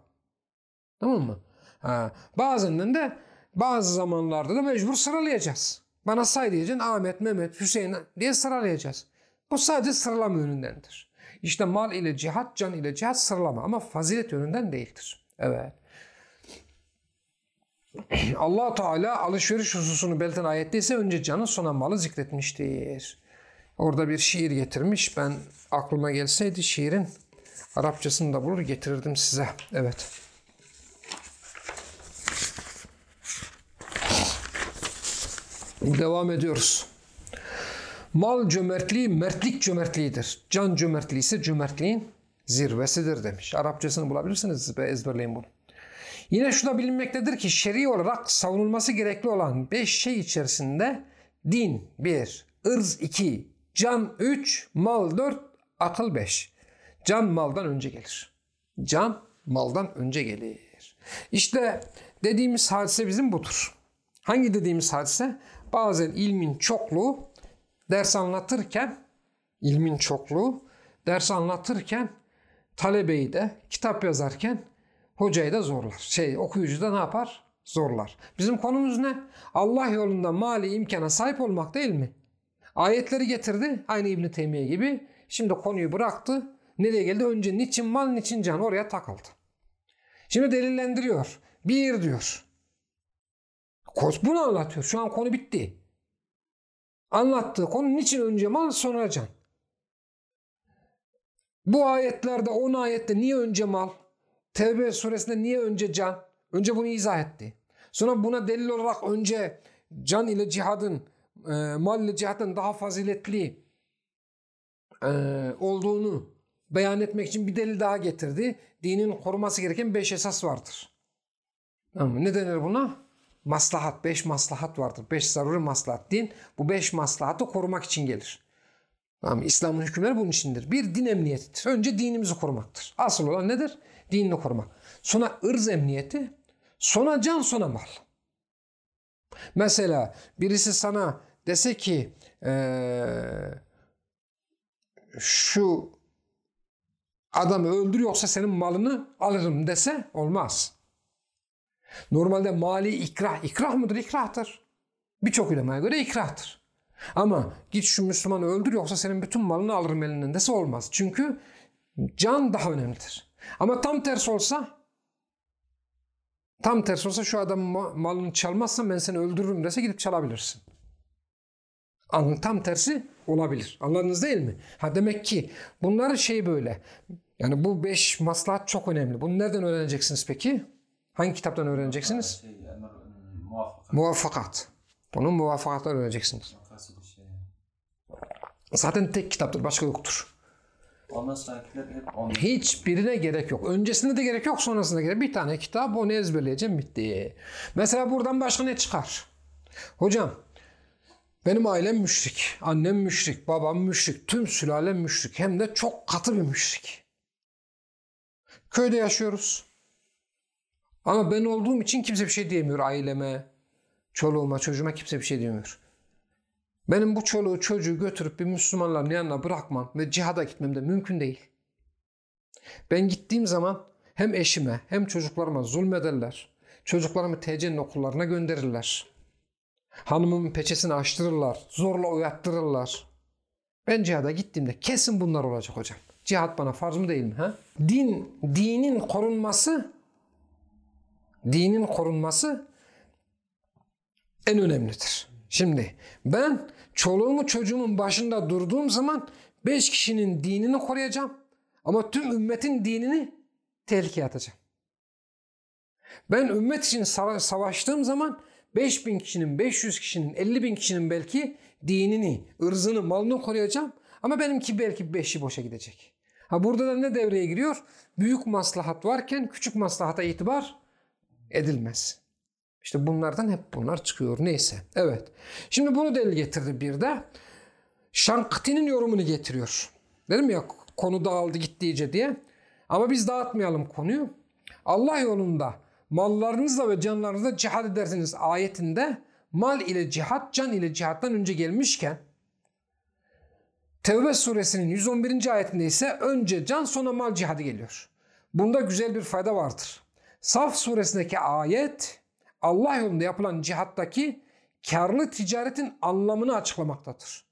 Tamam mı? Ha, bazen de bazı zamanlarda da mecbur sıralayacağız. Bana say diyeceksin Ahmet, Mehmet, Hüseyin diye sıralayacağız. Bu sadece sıralama yönündendir. İşte mal ile cihat, can ile cihat sıralama ama fazilet yönünden değildir. Evet. allah Teala alışveriş hususunu belirten ayette ise önce canı sonra malı zikretmiştir. Orada bir şiir getirmiş. Ben aklıma gelseydi şiirin Arapçasını da bulur getirirdim size. Evet. Devam ediyoruz. Mal cömertliği mertlik cömertliğidir. Can cömertliği ise cömertliğin zirvesidir demiş. Arapçasını bulabilirsiniz ve ezberleyin bunu. Yine şu da bilinmektedir ki şer'i olarak savunulması gerekli olan beş şey içerisinde din 1, ırz 2, can 3, mal 4, akıl 5. Can maldan önce gelir. Can maldan önce gelir. İşte dediğimiz hadise bizim budur. Hangi dediğimiz hadise? Bazen ilmin çokluğu ders anlatırken ilmin çokluğu ders anlatırken talebeyi de kitap yazarken hocayı da zorlar. Şey okuyucu da ne yapar? Zorlar. Bizim konumuz ne? Allah yolunda mali imkana sahip olmak değil mi? Ayetleri getirdi aynı İbn Teymiye gibi. Şimdi konuyu bıraktı. Nereye geldi? Önce niçin mal niçin can oraya takıldı. Şimdi delillendiriyor. Bir diyor. Koç bunu anlatıyor. Şu an konu bitti. Anlattığı konu niçin önce mal sonra can. Bu ayetlerde 10 ayette niye önce mal? Tevbe suresinde niye önce can? Önce bunu izah etti. Sonra buna delil olarak önce can ile cihadın, e, mal ile cihadın daha faziletli e, olduğunu beyan etmek için bir delil daha getirdi. Dinin koruması gereken beş esas vardır. Ne denir buna? Maslahat, beş maslahat vardır. Beş zaruri maslahat. Din bu beş maslahatı korumak için gelir. Tamam, İslam'ın hükümleri bunun içindir. Bir din emniyetidir. Önce dinimizi korumaktır. Asıl olan nedir? Dinini korumak. Sonra ırz emniyeti, sonra can, sonra mal. Mesela birisi sana dese ki eee, şu adamı öldür yoksa senin malını alırım dese olmaz. Normalde mali ikrah, ikrah mıdır? İkrahtır. Birçok ulemaya göre ikrahtır. Ama git şu Müslümanı öldür yoksa senin bütün malını alırım elinden dese olmaz. Çünkü can daha önemlidir. Ama tam tersi olsa tam tersi olsa şu adam ma- malını çalmazsa ben seni öldürürüm dese gidip çalabilirsin. Anın tam tersi olabilir. Anladınız değil mi? Ha demek ki bunların şey böyle. Yani bu beş maslahat çok önemli. Bunu nereden öğreneceksiniz peki? Hangi kitaptan öğreneceksiniz? Şey, ım, muvaffakat. Muvaffakat. Bunun muvaffakat öğreneceksiniz. Şey. Zaten tek kitaptır. Başka yoktur. Hiçbirine gerek yok. Öncesinde de gerek yok, sonrasında gerek. Bir tane kitap onu ezberleyeceğim bitti. Mesela buradan başka ne çıkar? Hocam benim ailem müşrik. Annem müşrik, babam müşrik, tüm sülalem müşrik. Hem de çok katı bir müşrik. Köyde yaşıyoruz. Ama ben olduğum için kimse bir şey diyemiyor aileme, çoluğuma, çocuğuma kimse bir şey diyemiyor. Benim bu çoluğu çocuğu götürüp bir Müslümanların yanına bırakmam ve cihada gitmem de mümkün değil. Ben gittiğim zaman hem eşime hem çocuklarıma zulmederler. Çocuklarımı TC'nin okullarına gönderirler. Hanımımın peçesini açtırırlar. Zorla uyattırırlar. Ben cihada gittiğimde kesin bunlar olacak hocam. Cihat bana farz mı değil mi? Ha? Din, dinin korunması dinin korunması en önemlidir. Şimdi ben çoluğumu çocuğumun başında durduğum zaman beş kişinin dinini koruyacağım. Ama tüm ümmetin dinini tehlikeye atacağım. Ben ümmet için sava- savaştığım zaman 5000 kişinin, 500 kişinin, 50 bin kişinin belki dinini, ırzını, malını koruyacağım. Ama benimki belki beşi boşa gidecek. Ha burada da ne devreye giriyor? Büyük maslahat varken küçük maslahata itibar edilmez. İşte bunlardan hep bunlar çıkıyor. Neyse. Evet. Şimdi bunu delil getirdi bir de. Şankıti'nin yorumunu getiriyor. Dedim ya konu dağıldı gitti iyice diye. Ama biz dağıtmayalım konuyu. Allah yolunda mallarınızla ve canlarınızla cihad edersiniz ayetinde mal ile cihat can ile cihattan önce gelmişken Tevbe suresinin 111. ayetinde ise önce can sonra mal cihadı geliyor. Bunda güzel bir fayda vardır. Saf suresindeki ayet Allah yolunda yapılan cihattaki karlı ticaretin anlamını açıklamaktadır.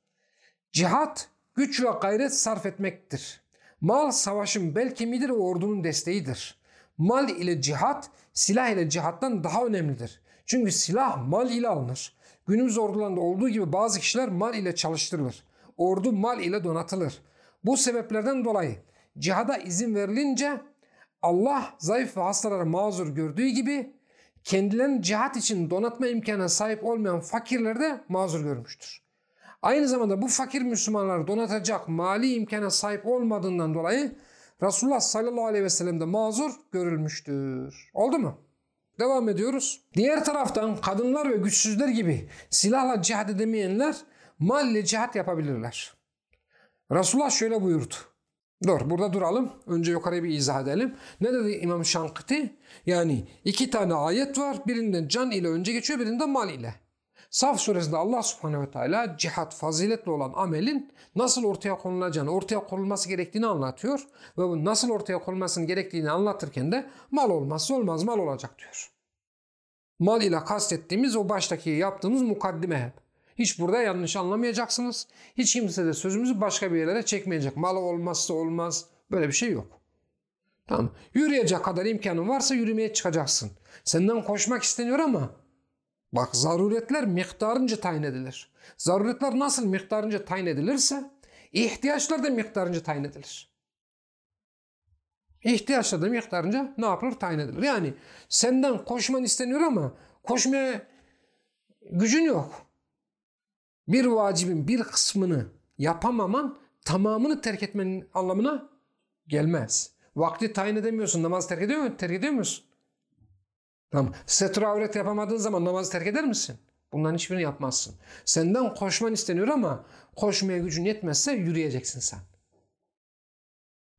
Cihat güç ve gayret sarf etmektir. Mal savaşın bel kemiğidir ve ordunun desteğidir. Mal ile cihat silah ile cihattan daha önemlidir. Çünkü silah mal ile alınır. Günümüz ordularında olduğu gibi bazı kişiler mal ile çalıştırılır. Ordu mal ile donatılır. Bu sebeplerden dolayı cihada izin verilince Allah zayıf ve hastaları mazur gördüğü gibi kendilerinin cihat için donatma imkanına sahip olmayan fakirleri de mazur görmüştür. Aynı zamanda bu fakir Müslümanları donatacak mali imkana sahip olmadığından dolayı Resulullah sallallahu aleyhi ve sellem mazur görülmüştür. Oldu mu? Devam ediyoruz. Diğer taraftan kadınlar ve güçsüzler gibi silahla cihat edemeyenler mal ile cihat yapabilirler. Resulullah şöyle buyurdu. Dur burada duralım. Önce yukarıya bir izah edelim. Ne dedi İmam Şankıti? Yani iki tane ayet var. Birinde can ile önce geçiyor birinde mal ile. Saf suresinde Allah subhanehu ve teala cihat faziletli olan amelin nasıl ortaya konulacağını, ortaya konulması gerektiğini anlatıyor. Ve bu nasıl ortaya konulmasının gerektiğini anlatırken de mal olmazsa olmaz mal olacak diyor. Mal ile kastettiğimiz o baştaki yaptığımız mukaddime hep. Hiç burada yanlış anlamayacaksınız. Hiç kimse de sözümüzü başka bir yerlere çekmeyecek. Mal olmazsa olmaz. Böyle bir şey yok. Tamam. Yürüyecek kadar imkanın varsa yürümeye çıkacaksın. Senden koşmak isteniyor ama bak zaruretler miktarınca tayin edilir. Zaruretler nasıl miktarınca tayin edilirse ihtiyaçlar da miktarınca tayin edilir. İhtiyaçlar da miktarınca ne yapılır? Tayin edilir. Yani senden koşman isteniyor ama koşmaya gücün yok. Bir vacibin bir kısmını yapamaman tamamını terk etmenin anlamına gelmez. Vakti tayin edemiyorsun. Namaz terk ediyor musun? Terk ediyor musun? Tamam. Setr avret yapamadığın zaman namazı terk eder misin? Bunların hiçbirini yapmazsın. Senden koşman isteniyor ama koşmaya gücün yetmezse yürüyeceksin sen.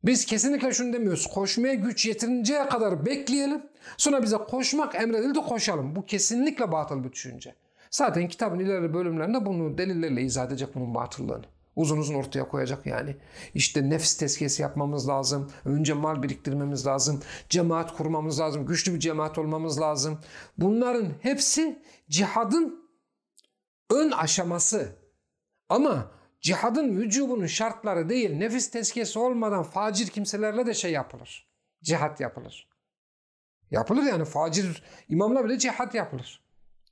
Biz kesinlikle şunu demiyoruz. Koşmaya güç yetirinceye kadar bekleyelim. Sonra bize koşmak emredildi koşalım. Bu kesinlikle batıl bir düşünce. Zaten kitabın ileride bölümlerinde bunu delillerle izah edecek bunun batıllığını. Uzun uzun ortaya koyacak yani. İşte nefs tezkiyesi yapmamız lazım. Önce mal biriktirmemiz lazım. Cemaat kurmamız lazım. Güçlü bir cemaat olmamız lazım. Bunların hepsi cihadın ön aşaması. Ama cihadın vücubunun şartları değil. Nefis tezkiyesi olmadan facir kimselerle de şey yapılır. Cihat yapılır. Yapılır yani facir imamla bile cihat yapılır.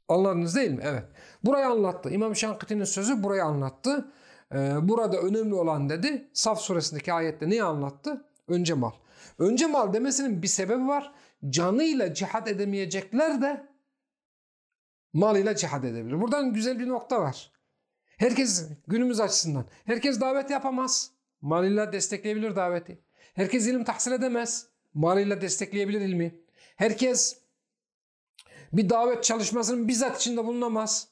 Anladınız değil mi? Evet. Burayı anlattı. İmam Şankıti'nin sözü burayı anlattı. Ee, burada önemli olan dedi. Saf suresindeki ayette neyi anlattı? Önce mal. Önce mal demesinin bir sebebi var. Canıyla cihat edemeyecekler de malıyla cihat edebilir. Buradan güzel bir nokta var. Herkes günümüz açısından. Herkes davet yapamaz. Malıyla destekleyebilir daveti. Herkes ilim tahsil edemez. Malıyla destekleyebilir ilmi. Herkes bir davet çalışmasının bizzat içinde bulunamaz.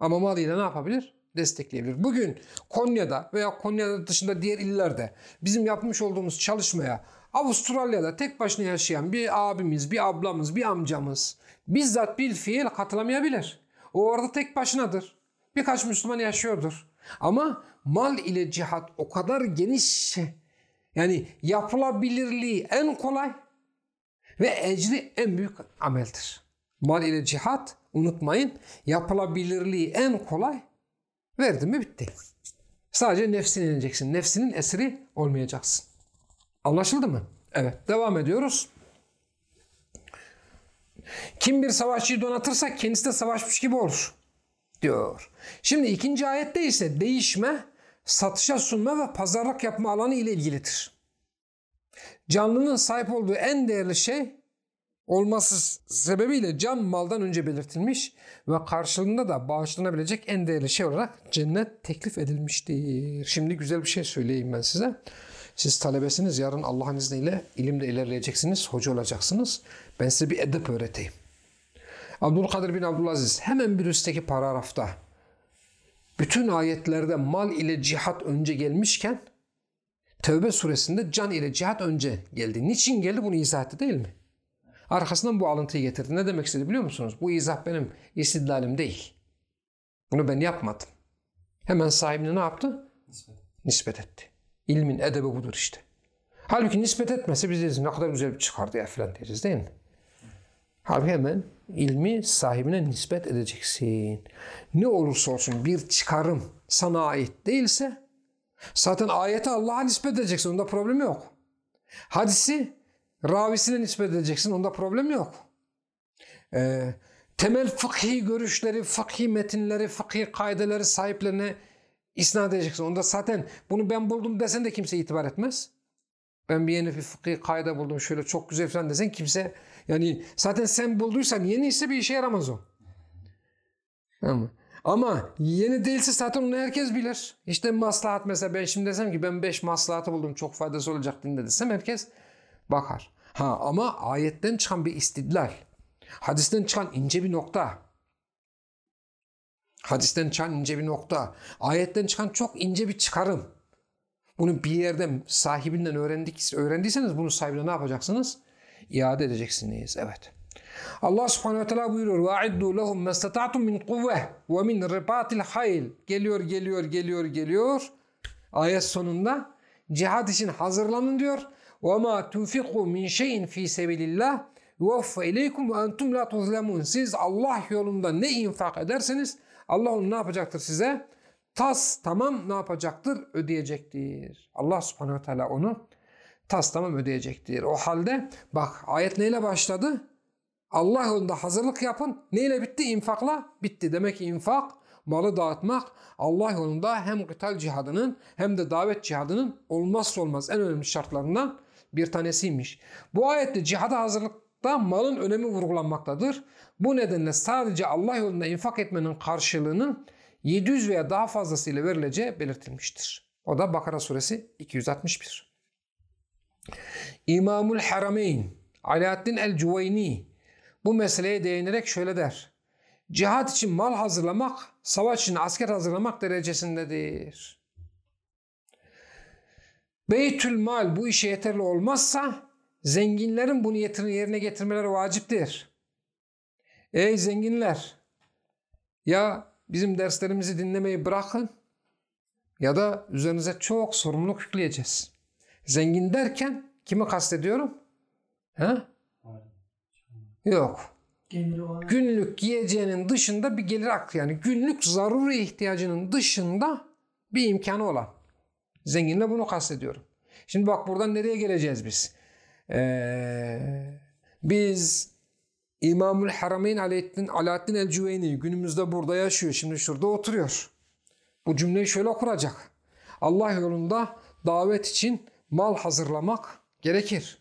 Ama malıyla ne yapabilir? Destekleyebilir. Bugün Konya'da veya Konya dışında diğer illerde bizim yapmış olduğumuz çalışmaya Avustralya'da tek başına yaşayan bir abimiz, bir ablamız, bir amcamız bizzat bir fiil katılamayabilir. O orada tek başınadır. Birkaç Müslüman yaşıyordur. Ama mal ile cihat o kadar geniş yani yapılabilirliği en kolay ve ecri en büyük ameldir. Mal ile cihat unutmayın yapılabilirliği en kolay verdi mi bitti. Sadece nefsine ineceksin. Nefsinin esiri olmayacaksın. Anlaşıldı mı? Evet. Devam ediyoruz. Kim bir savaşçıyı donatırsa kendisi de savaşmış gibi olur. Diyor. Şimdi ikinci ayette ise değişme, satışa sunma ve pazarlık yapma alanı ile ilgilidir. Canlının sahip olduğu en değerli şey olması sebebiyle can maldan önce belirtilmiş ve karşılığında da bağışlanabilecek en değerli şey olarak cennet teklif edilmiştir. Şimdi güzel bir şey söyleyeyim ben size. Siz talebesiniz. Yarın Allah'ın izniyle ilimde ilerleyeceksiniz. Hoca olacaksınız. Ben size bir edep öğreteyim. Abdülkadir bin Abdülaziz hemen bir üstteki paragrafta bütün ayetlerde mal ile cihat önce gelmişken Tevbe suresinde can ile cihat önce geldi. Niçin geldi bunu izah etti değil mi? Arkasından bu alıntıyı getirdi. Ne demek istedi biliyor musunuz? Bu izah benim istidlalim değil. Bunu ben yapmadım. Hemen sahibine ne yaptı? Nispet. Nispet etti. İlmin edebi budur işte. Halbuki nispet etmese biz deriz ne kadar güzel bir çıkardı ya falan deriz değil mi? Halbuki hemen ilmi sahibine nispet edeceksin. Ne olursa olsun bir çıkarım sana ait değilse zaten ayeti Allah'a nispet edeceksin. Onda problem yok. Hadisi ravisine nispet edeceksin. Onda problem yok. Ee, temel fıkhi görüşleri, fıkhi metinleri, fıkhi kaideleri sahiplerine isnat edeceksin. Onda zaten bunu ben buldum desen de kimse itibar etmez. Ben bir yeni bir fıkhi kaide buldum şöyle çok güzel falan desen kimse yani zaten sen bulduysan yeni ise bir işe yaramaz o. Ama, ama yeni değilse zaten onu herkes bilir. İşte maslahat mesela ben şimdi desem ki ben 5 maslahatı buldum çok faydası olacak dinde desem herkes bakar. Ha ama ayetten çıkan bir istidlal. Hadisten çıkan ince bir nokta. Hadisten çıkan ince bir nokta. Ayetten çıkan çok ince bir çıkarım. Bunu bir yerden sahibinden öğrendik, öğrendiyseniz bunu sahibine ne yapacaksınız? İade edeceksiniz. Evet. Allah subhanehu ve teala buyuruyor. وَاَعِدُّوا لَهُمْ مَسْتَطَعْتُمْ مِنْ قُوَّةِ وَمِنْ رِبَاطِ الْحَيْلِ Geliyor, geliyor, geliyor, geliyor. Ayet sonunda cihad için hazırlanın diyor. وَمَا تُنْفِقُوا مِنْ شَيْءٍ ف۪ي سَبِلِ اللّٰهِ يُوَفَّ اِلَيْكُمْ وَاَنْتُمْ لَا تُظْلَمُونَ Siz Allah yolunda ne infak ederseniz Allah onu ne yapacaktır size? Tas tamam ne yapacaktır? Ödeyecektir. Allah subhanehu ve teala onu tas tamam ödeyecektir. O halde bak ayet neyle başladı? Allah yolunda hazırlık yapın. Neyle bitti? İnfakla bitti. Demek ki infak, malı dağıtmak Allah yolunda hem kıtal cihadının hem de davet cihadının olmazsa olmaz en önemli şartlarından bir tanesiymiş. Bu ayette cihada hazırlıkta malın önemi vurgulanmaktadır. Bu nedenle sadece Allah yolunda infak etmenin karşılığının 700 veya daha fazlasıyla verileceği belirtilmiştir. O da Bakara suresi 261. İmamul Harameyn Alaaddin el-Cüveyni bu meseleye değinerek şöyle der. Cihad için mal hazırlamak, savaş için asker hazırlamak derecesindedir. Beytül mal bu işe yeterli olmazsa zenginlerin bu niyetini yerine getirmeleri vaciptir. Ey zenginler! Ya bizim derslerimizi dinlemeyi bırakın ya da üzerinize çok sorumluluk yükleyeceğiz. Zengin derken kimi kastediyorum? Ha? Yok. Günlük yiyeceğinin dışında bir gelir aklı yani günlük zaruri ihtiyacının dışında bir imkanı olan. Zenginle bunu kastediyorum. Şimdi bak buradan nereye geleceğiz biz? Ee, biz İmamül Harameyn Alaaddin, Alaaddin el-Cüveyni günümüzde burada yaşıyor. Şimdi şurada oturuyor. Bu cümleyi şöyle kuracak. Allah yolunda davet için mal hazırlamak gerekir.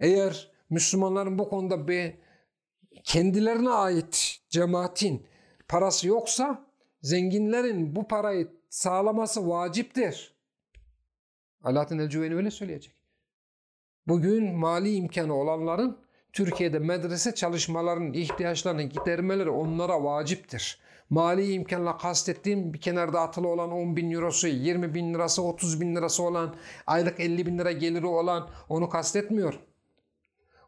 Eğer Müslümanların bu konuda bir kendilerine ait cemaatin parası yoksa zenginlerin bu parayı sağlaması vaciptir. Alaaddin el-Cüveyni öyle söyleyecek. Bugün mali imkanı olanların Türkiye'de medrese çalışmalarının ihtiyaçlarını gidermeleri onlara vaciptir. Mali imkanla kastettiğim bir kenarda atılı olan 10 bin eurosu, 20 bin lirası, 30 bin lirası olan, aylık 50 bin lira geliri olan onu kastetmiyor.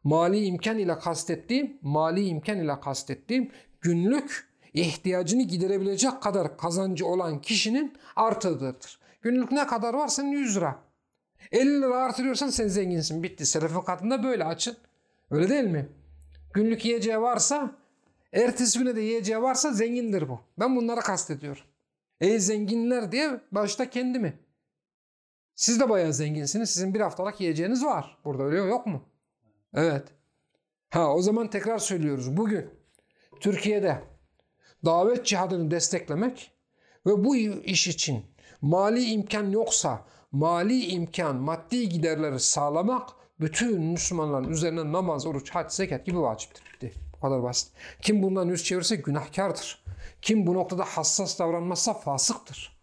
Mali imkan ile kastettiğim, mali imkan ile kastettiğim günlük ihtiyacını giderebilecek kadar kazancı olan kişinin artığıdır. Günlük ne kadar var? Senin 100 lira. 50 lira artırıyorsan sen zenginsin. Bitti. Selefin katında böyle açın. Öyle değil mi? Günlük yiyeceği varsa, ertesi güne de yiyeceği varsa zengindir bu. Ben bunlara kastediyorum. Ey zenginler diye başta kendimi. Siz de bayağı zenginsiniz. Sizin bir haftalık yiyeceğiniz var. Burada öyle yok mu? Evet. Ha o zaman tekrar söylüyoruz. Bugün Türkiye'de davet cihadını desteklemek ve bu iş için mali imkan yoksa mali imkan, maddi giderleri sağlamak bütün Müslümanların üzerine namaz, oruç, hac, zekat gibi vaciptir. Bitti. Bu kadar basit. Kim bundan yüz çevirirse günahkardır. Kim bu noktada hassas davranmazsa fasıktır.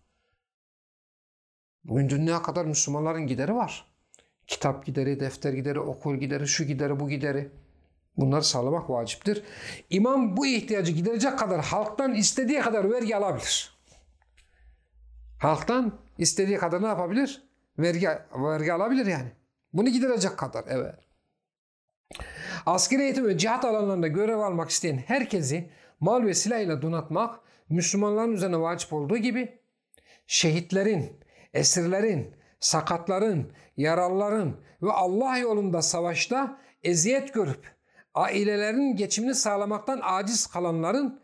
Bugün dünya kadar Müslümanların gideri var. Kitap gideri, defter gideri, okul gideri, şu gideri, bu gideri. Bunları sağlamak vaciptir. İmam bu ihtiyacı giderecek kadar halktan istediği kadar vergi alabilir. Halktan istediği kadar ne yapabilir? Vergi, vergi alabilir yani. Bunu giderecek kadar evet. Askeri eğitim ve cihat alanlarında görev almak isteyen herkesi mal ve silah ile donatmak Müslümanların üzerine vacip olduğu gibi şehitlerin, esirlerin, sakatların, yaralıların ve Allah yolunda savaşta eziyet görüp ailelerin geçimini sağlamaktan aciz kalanların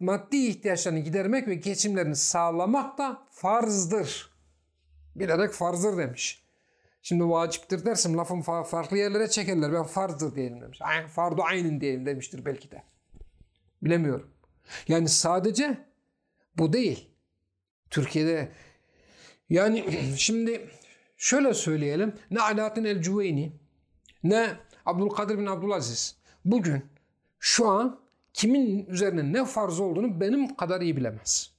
maddi ihtiyaçlarını gidermek ve geçimlerini sağlamak da farzdır. Bilerek farzdır demiş. Şimdi vaciptir dersem lafın farklı yerlere çekerler. Ben farzdır diyelim demiş. Fardu aynin diyelim demiştir belki de. Bilemiyorum. Yani sadece bu değil. Türkiye'de yani şimdi şöyle söyleyelim. Ne Alaaddin el-Cüveyni ne Abdülkadir bin Abdülaziz bugün şu an kimin üzerine ne farz olduğunu benim kadar iyi bilemez.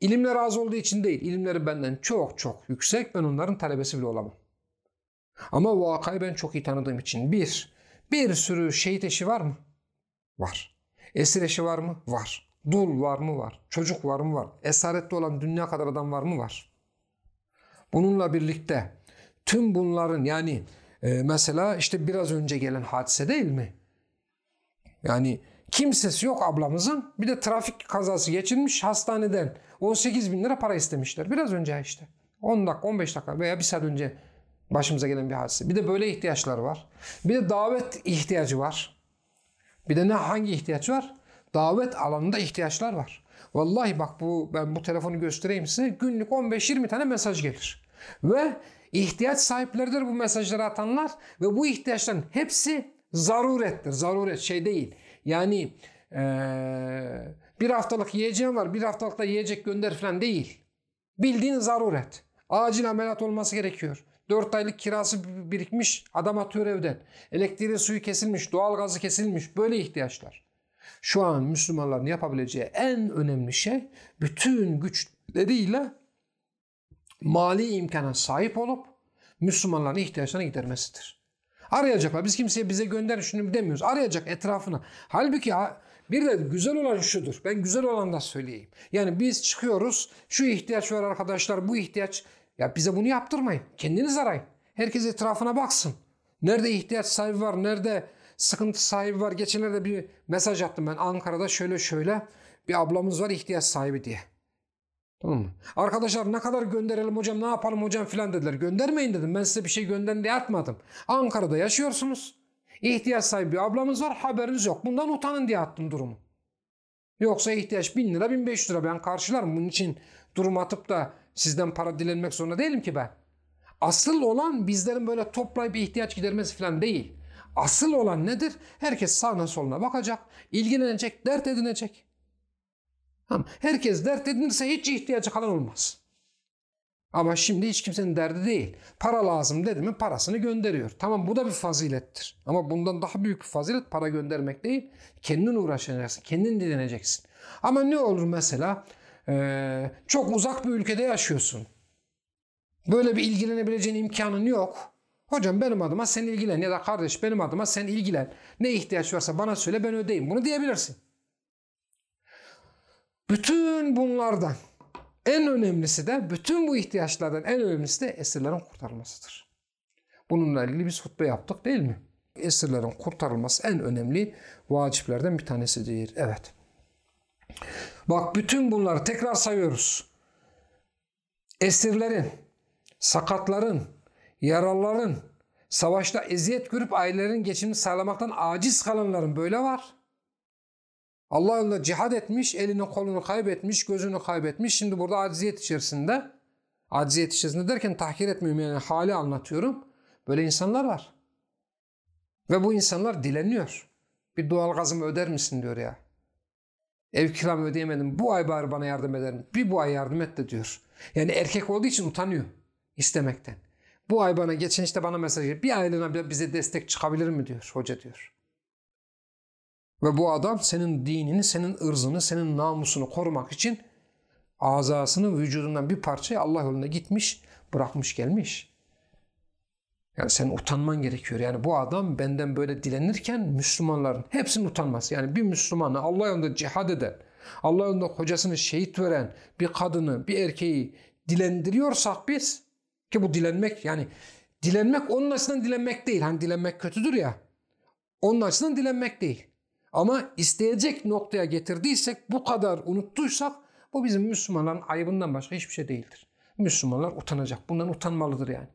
İlimler az olduğu için değil. İlimleri benden çok çok yüksek. Ben onların talebesi bile olamam. Ama vakayı ben çok iyi tanıdığım için. Bir, bir sürü şehit eşi var mı? Var. Esir eşi var mı? Var. Dul var mı? Var. Çocuk var mı? Var. Esaretli olan dünya kadar adam var mı? Var. Bununla birlikte tüm bunların yani e, mesela işte biraz önce gelen hadise değil mi? Yani kimsesi yok ablamızın. Bir de trafik kazası geçirmiş hastaneden 18 bin lira para istemişler. Biraz önce işte. 10 dakika 15 dakika veya bir saat önce başımıza gelen bir hadise. Bir de böyle ihtiyaçlar var. Bir de davet ihtiyacı var. Bir de ne hangi ihtiyaç var? Davet alanında ihtiyaçlar var. Vallahi bak bu ben bu telefonu göstereyim size. Günlük 15-20 tane mesaj gelir. Ve ihtiyaç sahipleridir bu mesajları atanlar ve bu ihtiyaçların hepsi zarurettir. Zaruret şey değil. Yani eee, bir haftalık yiyeceğim var, bir haftalık da yiyecek gönder falan değil. Bildiğin zaruret. Acil ameliyat olması gerekiyor. 4 aylık kirası birikmiş, adam atıyor evden. Elektriği suyu kesilmiş, doğalgazı kesilmiş. Böyle ihtiyaçlar. Şu an Müslümanların yapabileceği en önemli şey bütün güçleriyle mali imkana sahip olup Müslümanların ihtiyaçlarını gidermesidir. Arayacaklar. Biz kimseye bize gönder şunu demiyoruz. Arayacak etrafına. Halbuki ha- bir de güzel olan şudur. Ben güzel olan da söyleyeyim. Yani biz çıkıyoruz. Şu ihtiyaç var arkadaşlar. Bu ihtiyaç. Ya bize bunu yaptırmayın. Kendiniz arayın. Herkes etrafına baksın. Nerede ihtiyaç sahibi var? Nerede sıkıntı sahibi var? Geçenlerde bir mesaj attım ben. Ankara'da şöyle şöyle bir ablamız var ihtiyaç sahibi diye. Tamam mı? Arkadaşlar ne kadar gönderelim hocam ne yapalım hocam filan dediler. Göndermeyin dedim. Ben size bir şey gönderin diye atmadım. Ankara'da yaşıyorsunuz. İhtiyaç sahibi bir ablamız var haberiniz yok. Bundan utanın diye attım durumu. Yoksa ihtiyaç 1000 lira 1500 lira ben karşılarım. Bunun için durum atıp da sizden para dilenmek zorunda değilim ki ben. Asıl olan bizlerin böyle toplayıp ihtiyaç gidermesi falan değil. Asıl olan nedir? Herkes sağına soluna bakacak, ilgilenecek, dert edinecek. Tamam. Herkes dert edinirse hiç ihtiyacı kalan olmaz. Ama şimdi hiç kimsenin derdi değil. Para lazım dedi mi parasını gönderiyor. Tamam bu da bir fazilettir. Ama bundan daha büyük bir fazilet para göndermek değil. Kendin uğraşacaksın, kendin dileneceksin. Ama ne olur mesela eee, çok uzak bir ülkede yaşıyorsun. Böyle bir ilgilenebileceğin imkanın yok. Hocam benim adıma sen ilgilen ya da kardeş benim adıma sen ilgilen. Ne ihtiyaç varsa bana söyle ben ödeyeyim. Bunu diyebilirsin. Bütün bunlardan en önemlisi de bütün bu ihtiyaçlardan en önemlisi de esirlerin kurtarılmasıdır. Bununla ilgili biz hutbe yaptık değil mi? Esirlerin kurtarılması en önemli vaciplerden bir tanesidir. Evet. Bak bütün bunları tekrar sayıyoruz. Esirlerin, sakatların, yaralıların, savaşta eziyet görüp ailelerin geçimini sağlamaktan aciz kalanların böyle var. Allah yolunda cihad etmiş, elini kolunu kaybetmiş, gözünü kaybetmiş. Şimdi burada aciziyet içerisinde, aciziyet içerisinde derken tahkir etmiyorum yani hali anlatıyorum. Böyle insanlar var. Ve bu insanlar dileniyor. Bir doğal gazımı öder misin diyor ya. Ev kiramı ödeyemedim. Bu ay bari bana yardım eder mi? Bir bu ay yardım et de diyor. Yani erkek olduğu için utanıyor istemekten. Bu ay bana geçen işte bana mesaj. Bir aylığına bize destek çıkabilir mi diyor hoca diyor. Ve bu adam senin dinini, senin ırzını, senin namusunu korumak için azasını vücudundan bir parçayı Allah yolunda gitmiş, bırakmış gelmiş. Yani senin utanman gerekiyor. Yani bu adam benden böyle dilenirken Müslümanların hepsinin utanması. Yani bir Müslümanı Allah yolunda cihad eden, Allah yolunda kocasını şehit veren bir kadını, bir erkeği dilendiriyorsak biz ki bu dilenmek yani dilenmek onun açısından dilenmek değil. Hani dilenmek kötüdür ya. Onun açısından dilenmek değil. Ama isteyecek noktaya getirdiysek, bu kadar unuttuysak bu bizim Müslümanların ayıbından başka hiçbir şey değildir. Müslümanlar utanacak. Bundan utanmalıdır yani.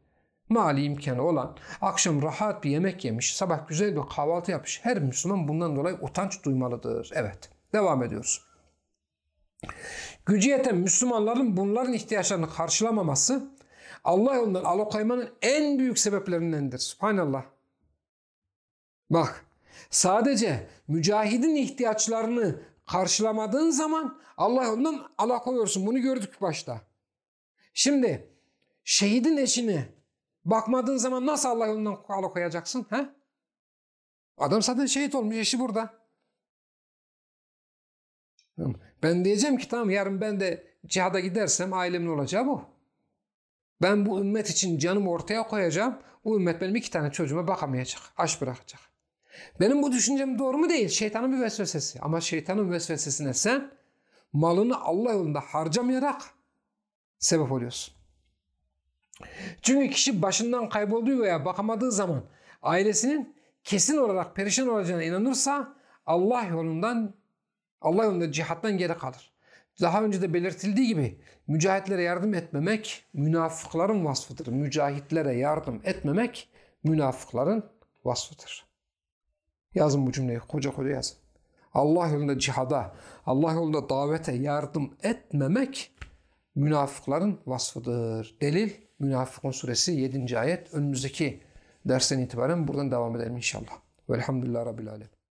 Mali imkanı olan, akşam rahat bir yemek yemiş, sabah güzel bir kahvaltı yapmış. Her Müslüman bundan dolayı utanç duymalıdır. Evet. Devam ediyoruz. Gücü yeten Müslümanların bunların ihtiyaçlarını karşılamaması Allah yolundan alıkoymanın en büyük sebeplerindendir. Subhanallah. Bak sadece mücahidin ihtiyaçlarını karşılamadığın zaman Allah yolundan alakoyuyorsun. Bunu gördük başta. Şimdi şehidin eşini Bakmadığın zaman nasıl Allah yolundan alıkoyacaksın? He? Adam zaten şehit olmuş, eşi burada. Ben diyeceğim ki tamam yarın ben de cihada gidersem ailemin olacağı bu. Ben bu ümmet için canımı ortaya koyacağım. Bu ümmet benim iki tane çocuğuma bakamayacak. Aç bırakacak. Benim bu düşüncem doğru mu değil? Şeytanın bir vesvesesi. Ama şeytanın vesvesesine sen malını Allah yolunda harcamayarak sebep oluyorsun. Çünkü kişi başından kaybolduğu veya bakamadığı zaman ailesinin kesin olarak perişan olacağına inanırsa Allah yolundan Allah yolunda cihattan geri kalır. Daha önce de belirtildiği gibi mücahitlere yardım etmemek münafıkların vasfıdır. Mücahitlere yardım etmemek münafıkların vasfıdır. Yazın bu cümleyi koca koca yazın. Allah yolunda cihada, Allah yolunda davete yardım etmemek münafıkların vasfıdır. Delil Münafıkun suresi 7. ayet. Önümüzdeki dersten itibaren buradan devam edelim inşallah. Velhamdülillah Rabbil Alem.